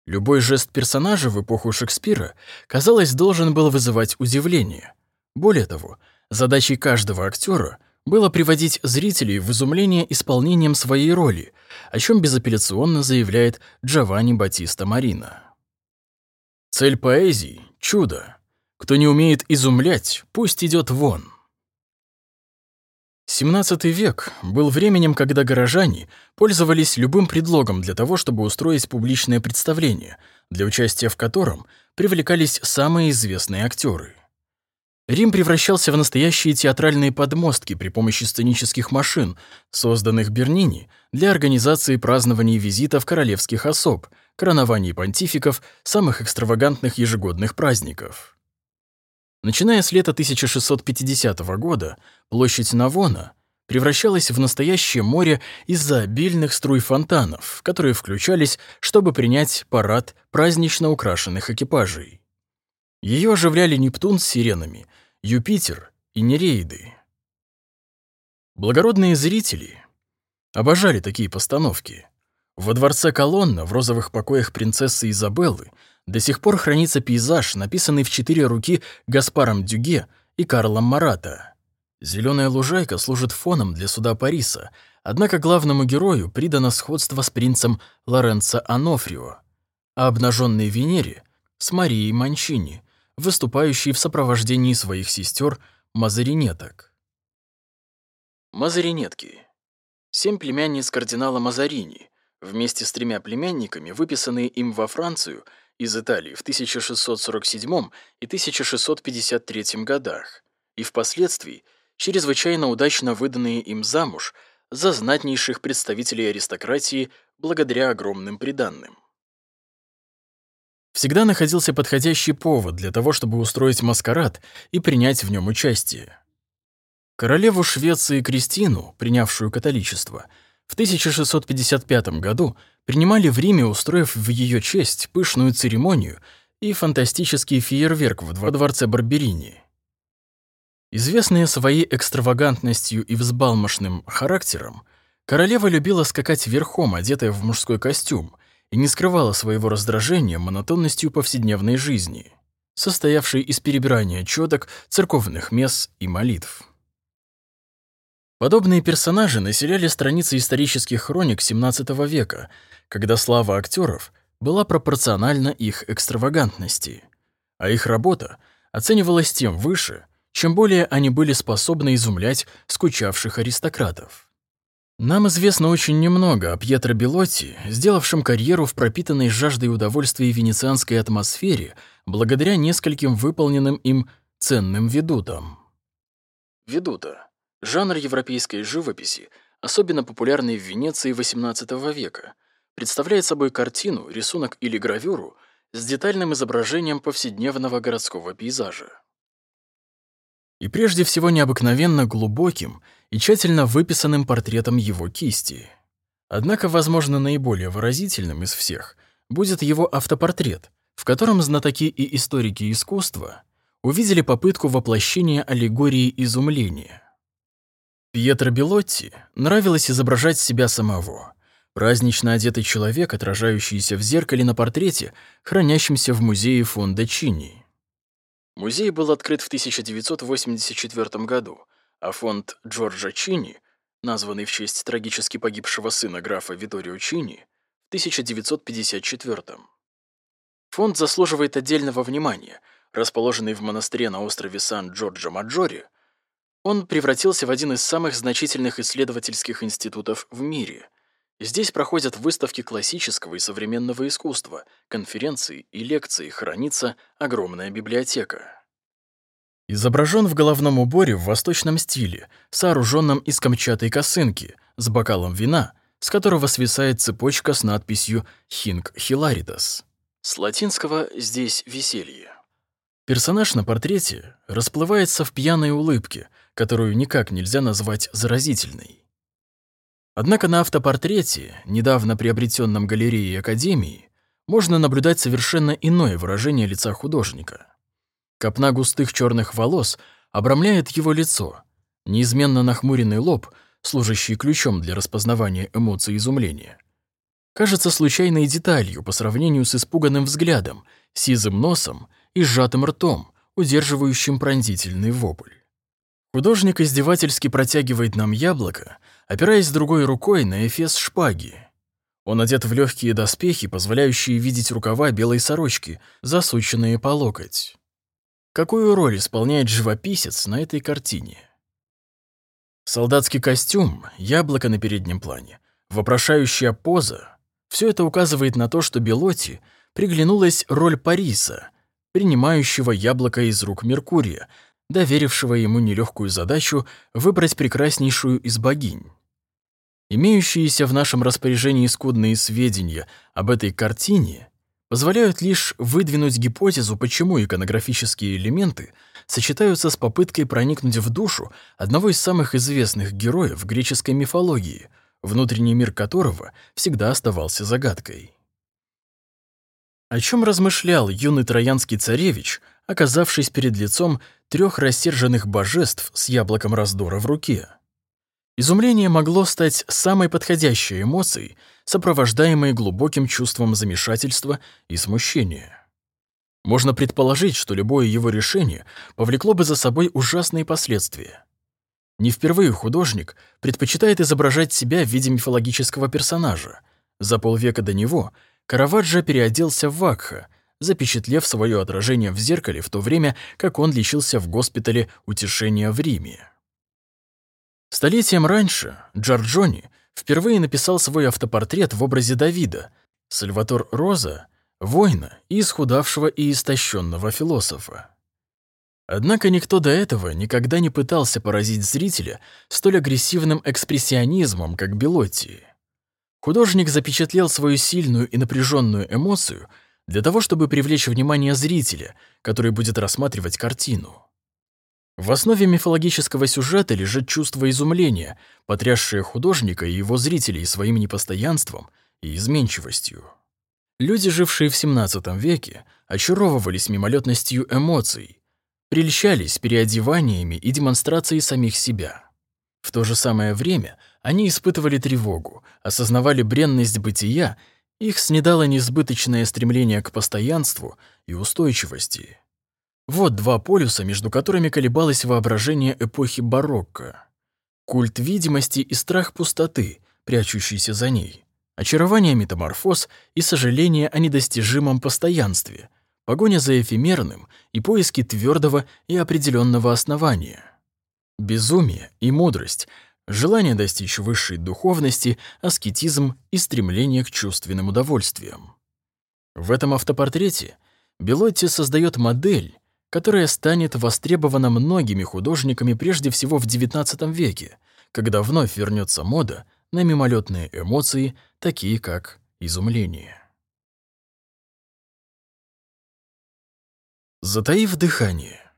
Любой жест персонажа в эпоху Шекспира, казалось, должен был вызывать удивление. Более того, задачей каждого актера было приводить зрителей в изумление исполнением своей роли, о чем безапелляционно заявляет Джованни Батиста Марина. Цель поэзии — чудо. Кто не умеет изумлять, пусть идет вон. XVII век был временем, когда горожане пользовались любым предлогом для того, чтобы устроить публичное представление, для участия в котором привлекались самые известные актеры. Рим превращался в настоящие театральные подмостки при помощи сценических машин, созданных Бернини для организации празднований визитов королевских особ, коронований понтификов, самых экстравагантных ежегодных праздников. Начиная с лета 1650 года, площадь Навона превращалась в настоящее море из-за обильных струй фонтанов, которые включались, чтобы принять парад празднично украшенных экипажей. Ее оживляли Нептун с сиренами, Юпитер и Нереиды. Благородные зрители обожали такие постановки. Во дворце Колонна в розовых покоях принцессы Изабеллы до сих пор хранится пейзаж, написанный в четыре руки Гаспаром Дюге и Карлом Марата. Зеленая лужайка служит фоном для суда Париса, однако главному герою придано сходство с принцем Лоренцо Анофрио, а обнаженной Венере — с Марией Манчини, выступающей в сопровождении своих сестер Мазаринеток. Мазаринетки. Семь племянниц кардинала Мазарини, вместе с тремя племянниками, выписанные им во Францию — из Италии в 1647 и 1653 годах и впоследствии чрезвычайно удачно выданные им замуж за знатнейших представителей аристократии благодаря огромным приданным. Всегда находился подходящий повод для того, чтобы устроить маскарад и принять в нем участие. Королеву Швеции Кристину, принявшую католичество, в 1655 году принимали в Риме, устроив в ее честь пышную церемонию и фантастический фейерверк во дворце Барберини. Известная своей экстравагантностью и взбалмошным характером, королева любила скакать верхом, одетая в мужской костюм, и не скрывала своего раздражения монотонностью повседневной жизни, состоявшей из перебирания чёток, церковных мес и молитв. Подобные персонажи населяли страницы исторических хроник XVII века, когда слава актеров была пропорциональна их экстравагантности, а их работа оценивалась тем выше, чем более они были способны изумлять скучавших аристократов. Нам известно очень немного о Пьетро Белотти, сделавшем карьеру в пропитанной жаждой удовольствия венецианской атмосфере благодаря нескольким выполненным им ценным ведутам. Ведута — жанр европейской живописи, особенно популярный в Венеции XVIII века — представляет собой картину, рисунок или гравюру с детальным изображением повседневного городского пейзажа. И прежде всего необыкновенно глубоким и тщательно выписанным портретом его кисти. Однако, возможно, наиболее выразительным из всех будет его автопортрет, в котором знатоки и историки искусства увидели попытку воплощения аллегории изумления. Пьетро Белотти нравилось изображать себя самого. Празднично одетый человек, отражающийся в зеркале на портрете, хранящемся в музее фонда Чини. Музей был открыт в 1984 году, а фонд Джорджа Чини, названный в честь трагически погибшего сына графа Виторио Чини, в 1954. Фонд заслуживает отдельного внимания. Расположенный в монастыре на острове Сан-Джорджо-Маджоре, он превратился в один из самых значительных исследовательских институтов в мире. Здесь проходят выставки классического и современного искусства, конференции и лекции, хранится огромная библиотека. Изображен в головном уборе в восточном стиле, сооруженном из камчатой косынки, с бокалом вина, с которого свисает цепочка с надписью «Хинг Хиларидас». С латинского «здесь веселье». Персонаж на портрете расплывается в пьяной улыбке, которую никак нельзя назвать заразительной. Однако на автопортрете, недавно приобретенном галереей Академии, можно наблюдать совершенно иное выражение лица художника. Копна густых черных волос обрамляет его лицо, неизменно нахмуренный лоб, служащий ключом для распознавания эмоций изумления, кажется случайной деталью по сравнению с испуганным взглядом, сизым носом и сжатым ртом, удерживающим пронзительный вопль. Художник издевательски протягивает нам яблоко, опираясь другой рукой на эфес шпаги. Он одет в легкие доспехи, позволяющие видеть рукава белой сорочки, засученные по локоть. Какую роль исполняет живописец на этой картине? Солдатский костюм, яблоко на переднем плане, вопрошающая поза — все это указывает на то, что Белоти приглянулась роль Париса, принимающего яблоко из рук Меркурия, доверившего ему нелегкую задачу выбрать прекраснейшую из богинь. Имеющиеся в нашем распоряжении скудные сведения об этой картине позволяют лишь выдвинуть гипотезу, почему иконографические элементы сочетаются с попыткой проникнуть в душу одного из самых известных героев греческой мифологии, внутренний мир которого всегда оставался загадкой. О чем размышлял юный троянский царевич, оказавшись перед лицом трех рассерженных божеств с яблоком раздора в руке? Изумление могло стать самой подходящей эмоцией, сопровождаемой глубоким чувством замешательства и смущения. Можно предположить, что любое его решение повлекло бы за собой ужасные последствия. Не впервые художник предпочитает изображать себя в виде мифологического персонажа. За полвека до него — Караваджо переоделся в Вакха, запечатлев свое отражение в зеркале в то время, как он лечился в госпитале утешения в Риме. Столетием раньше Джорджони впервые написал свой автопортрет в образе Давида, Сальватор Роза — воина и исхудавшего и истощенного философа. Однако никто до этого никогда не пытался поразить зрителя столь агрессивным экспрессионизмом, как Белотти. Художник запечатлел свою сильную и напряженную эмоцию для того, чтобы привлечь внимание зрителя, который будет рассматривать картину. В основе мифологического сюжета лежит чувство изумления, потрясшее художника и его зрителей своим непостоянством и изменчивостью. Люди, жившие в XVII веке, очаровывались мимолетностью эмоций, прельщались переодеваниями и демонстрацией самих себя. В то же самое время они испытывали тревогу, осознавали бренность бытия, их снедало несбыточное стремление к постоянству и устойчивости. Вот два полюса, между которыми колебалось воображение эпохи барокко. Культ видимости и страх пустоты, прячущийся за ней. Очарование метаморфоз и сожаление о недостижимом постоянстве, погоня за эфемерным и поиски твердого и определенного основания. Безумие и мудрость, желание достичь высшей духовности, аскетизм и стремление к чувственным удовольствиям. В этом автопортрете Белотти создает модель, которая станет востребована многими художниками прежде всего в XIX веке, когда вновь вернется мода на мимолетные эмоции, такие как изумление. Затаив дыхание.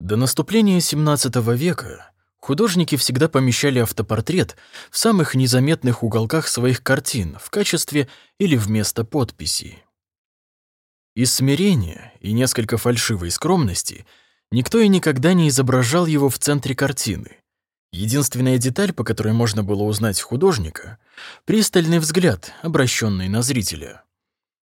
До наступления XVII века Художники всегда помещали автопортрет в самых незаметных уголках своих картин в качестве или вместо подписи. Из смирения и несколько фальшивой скромности никто и никогда не изображал его в центре картины. Единственная деталь, по которой можно было узнать художника — пристальный взгляд, обращенный на зрителя.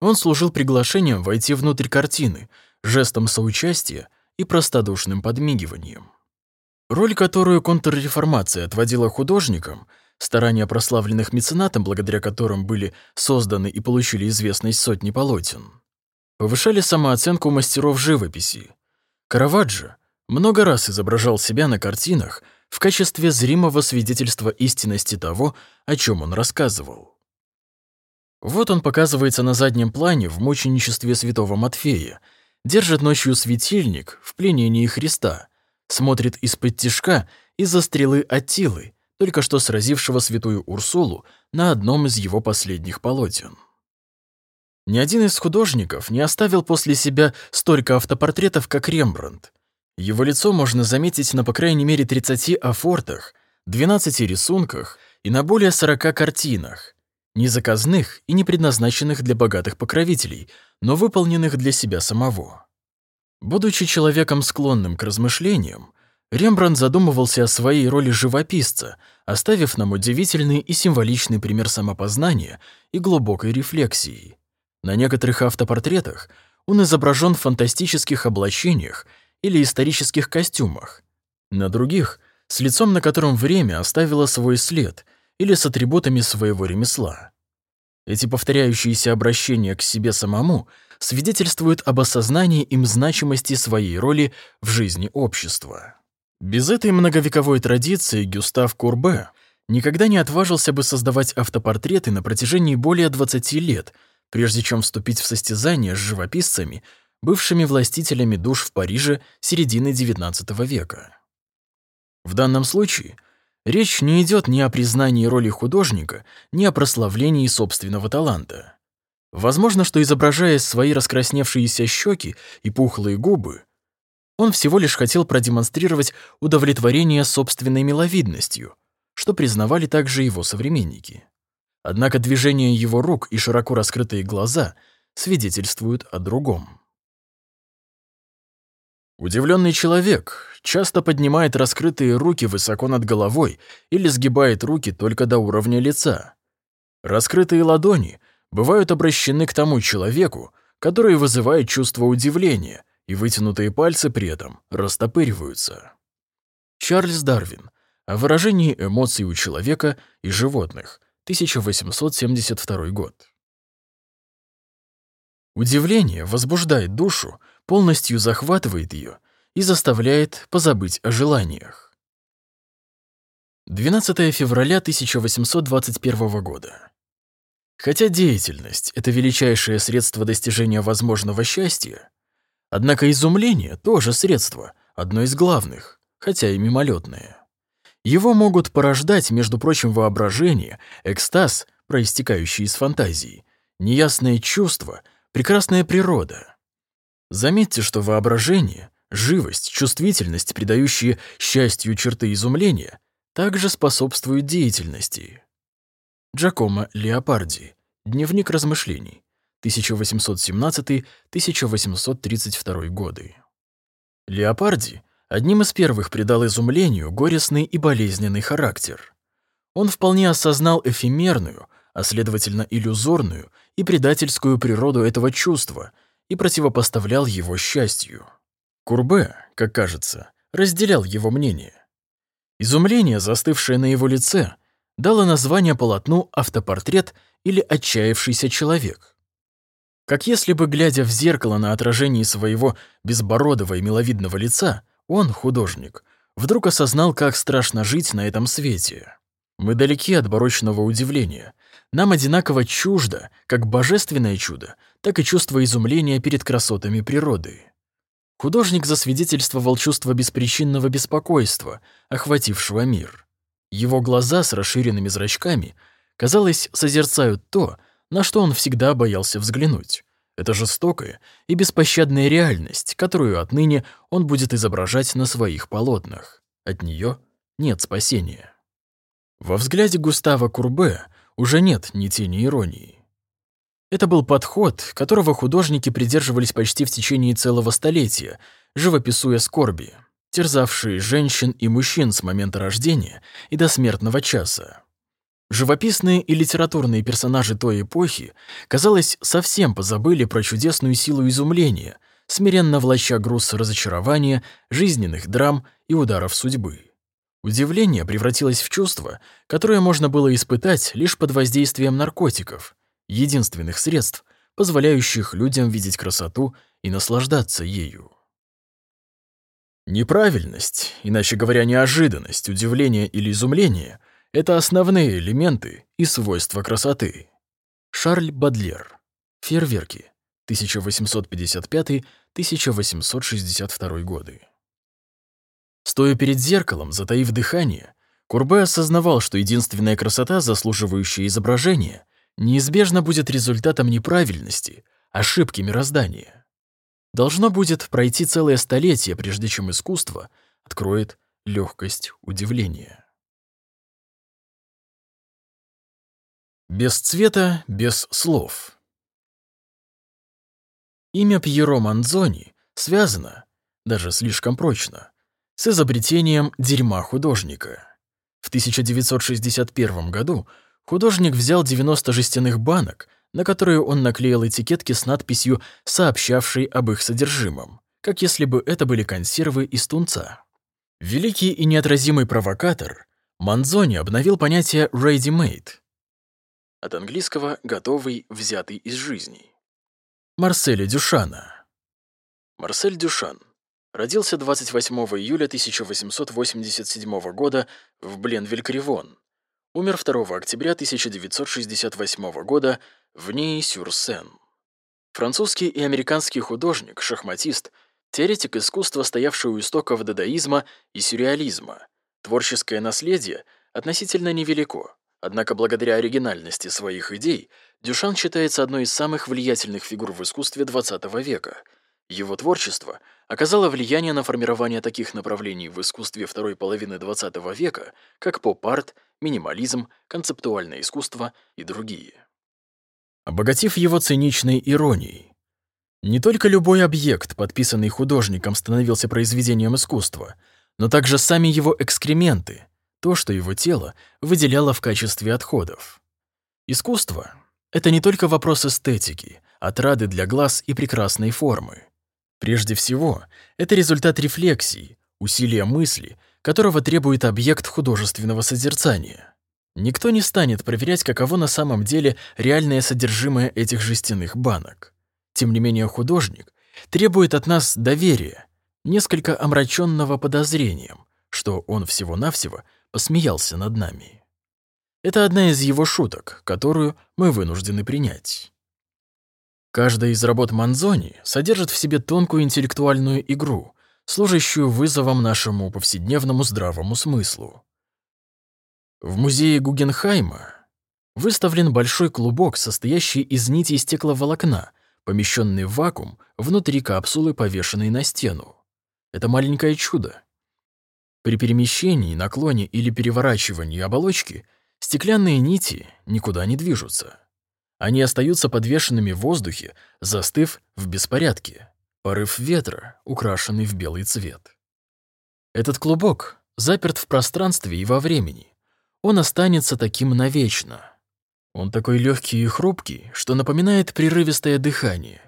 Он служил приглашением войти внутрь картины, жестом соучастия и простодушным подмигиванием. Роль, которую контрреформация отводила художникам, старания прославленных меценатам, благодаря которым были созданы и получили известность сотни полотен, повышали самооценку мастеров живописи. Караваджо много раз изображал себя на картинах в качестве зримого свидетельства истинности того, о чем он рассказывал. Вот он показывается на заднем плане в мученичестве святого Матфея, держит ночью светильник в пленении Христа, смотрит из-под тишка из-за стрелы Аттилы, только что сразившего святую Урсулу на одном из его последних полотен. Ни один из художников не оставил после себя столько автопортретов, как Рембрандт. Его лицо можно заметить на по крайней мере 30 афортах, 12 рисунках и на более 40 картинах, не заказных и не предназначенных для богатых покровителей, но выполненных для себя самого. Будучи человеком склонным к размышлениям, Рембрандт задумывался о своей роли живописца, оставив нам удивительный и символичный пример самопознания и глубокой рефлексии. На некоторых автопортретах он изображен в фантастических облачениях или исторических костюмах. На других — с лицом, на котором время оставило свой след, или с атрибутами своего ремесла. Эти повторяющиеся обращения к себе самому свидетельствуют об осознании им значимости своей роли в жизни общества. Без этой многовековой традиции Гюстав Курбе никогда не отважился бы создавать автопортреты на протяжении более 20 лет — прежде чем вступить в состязание с живописцами, бывшими властителями душ в Париже середины XIX века. В данном случае речь не идет ни о признании роли художника, ни о прославлении собственного таланта. Возможно, что изображая свои раскрасневшиеся щеки и пухлые губы, он всего лишь хотел продемонстрировать удовлетворение собственной миловидностью, что признавали также его современники. Однако движение его рук и широко раскрытые глаза свидетельствуют о другом. Удивленный человек часто поднимает раскрытые руки высоко над головой или сгибает руки только до уровня лица. Раскрытые ладони бывают обращены к тому человеку, который вызывает чувство удивления, и вытянутые пальцы при этом растопыриваются. Чарльз Дарвин о выражении эмоций у человека и животных – 1872 год. Удивление возбуждает душу, полностью захватывает ее и заставляет позабыть о желаниях. 12 февраля 1821 года. Хотя деятельность — это величайшее средство достижения возможного счастья, однако изумление — тоже средство, одно из главных, хотя и мимолетное. Его могут порождать, между прочим, воображение, экстаз, проистекающий из фантазии, неясное чувство, прекрасная природа. Заметьте, что воображение, живость, чувствительность, придающие счастью черты изумления, также способствуют деятельности. Джакомо Леопарди. Дневник размышлений. 1817-1832 годы. Леопарди одним из первых придал изумлению горестный и болезненный характер. Он вполне осознал эфемерную, а следовательно иллюзорную и предательскую природу этого чувства и противопоставлял его счастью. Курбе, как кажется, разделял его мнение. Изумление, застывшее на его лице, дало название полотну «Автопортрет» или «Отчаявшийся человек». Как если бы, глядя в зеркало на отражении своего безбородого и миловидного лица, он, художник, вдруг осознал, как страшно жить на этом свете. Мы далеки от барочного удивления. Нам одинаково чуждо, как божественное чудо, так и чувство изумления перед красотами природы. Художник засвидетельствовал чувство беспричинного беспокойства, охватившего мир. Его глаза с расширенными зрачками, казалось, созерцают то, на что он всегда боялся взглянуть. Это жестокая и беспощадная реальность, которую отныне он будет изображать на своих полотнах. От нее нет спасения. Во взгляде Густава Курбе уже нет ни тени иронии. Это был подход, которого художники придерживались почти в течение целого столетия, живописуя скорби, терзавшие женщин и мужчин с момента рождения и до смертного часа. Живописные и литературные персонажи той эпохи, казалось, совсем позабыли про чудесную силу изумления, смиренно влача груз разочарования, жизненных драм и ударов судьбы. Удивление превратилось в чувство, которое можно было испытать лишь под воздействием наркотиков, единственных средств, позволяющих людям видеть красоту и наслаждаться ею. Неправильность, иначе говоря, неожиданность, удивление или изумление — это основные элементы и свойства красоты. Шарль Бадлер. Фейерверки. 1855-1862 годы. Стоя перед зеркалом, затаив дыхание, Курбе осознавал, что единственная красота, заслуживающая изображения, неизбежно будет результатом неправильности, ошибки мироздания. Должно будет пройти целое столетие, прежде чем искусство откроет легкость удивления. Без цвета, без слов. Имя Пьеро Манзони связано, даже слишком прочно, с изобретением дерьма художника. В 1961 году художник взял 90 жестяных банок, на которые он наклеил этикетки с надписью, сообщавшей об их содержимом, как если бы это были консервы из тунца. Великий и неотразимый провокатор Манзони обновил понятие «ready-made», от английского «готовый, взятый из жизни». Марселя Дюшана. Марсель Дюшан родился 28 июля 1887 года в Бленвиль-Кривон. Умер 2 октября 1968 года в Ней-Сюр-Сен. Французский и американский художник, шахматист, теоретик искусства, стоявший у истоков дадаизма и сюрреализма. Творческое наследие относительно невелико. Однако благодаря оригинальности своих идей Дюшан считается одной из самых влиятельных фигур в искусстве XX века. Его творчество оказало влияние на формирование таких направлений в искусстве второй половины XX века, как поп-арт, минимализм, концептуальное искусство и другие. Обогатив его циничной иронией, не только любой объект, подписанный художником, становился произведением искусства, но также сами его экскременты, то, что его тело выделяло в качестве отходов. Искусство — это не только вопрос эстетики, отрады для глаз и прекрасной формы. Прежде всего, это результат рефлексии, усилия мысли, которого требует объект художественного созерцания. Никто не станет проверять, каково на самом деле реальное содержимое этих жестяных банок. Тем не менее, художник требует от нас доверия, несколько омраченного подозрением, что он всего-навсего — посмеялся над нами. Это одна из его шуток, которую мы вынуждены принять. Каждая из работ Манзони содержит в себе тонкую интеллектуальную игру, служащую вызовом нашему повседневному здравому смыслу. В музее Гугенхайма выставлен большой клубок, состоящий из нитей стекловолокна, помещенный в вакуум внутри капсулы, повешенной на стену. Это маленькое чудо при перемещении, наклоне или переворачивании оболочки стеклянные нити никуда не движутся. Они остаются подвешенными в воздухе, застыв в беспорядке. Порыв ветра, украшенный в белый цвет. Этот клубок заперт в пространстве и во времени. Он останется таким навечно. Он такой легкий и хрупкий, что напоминает прерывистое дыхание.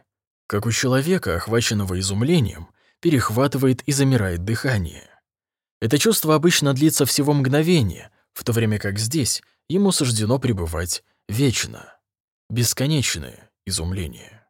Как у человека, охваченного изумлением, перехватывает и замирает дыхание. Это чувство обычно длится всего мгновение, в то время как здесь ему суждено пребывать вечно. Бесконечное изумление.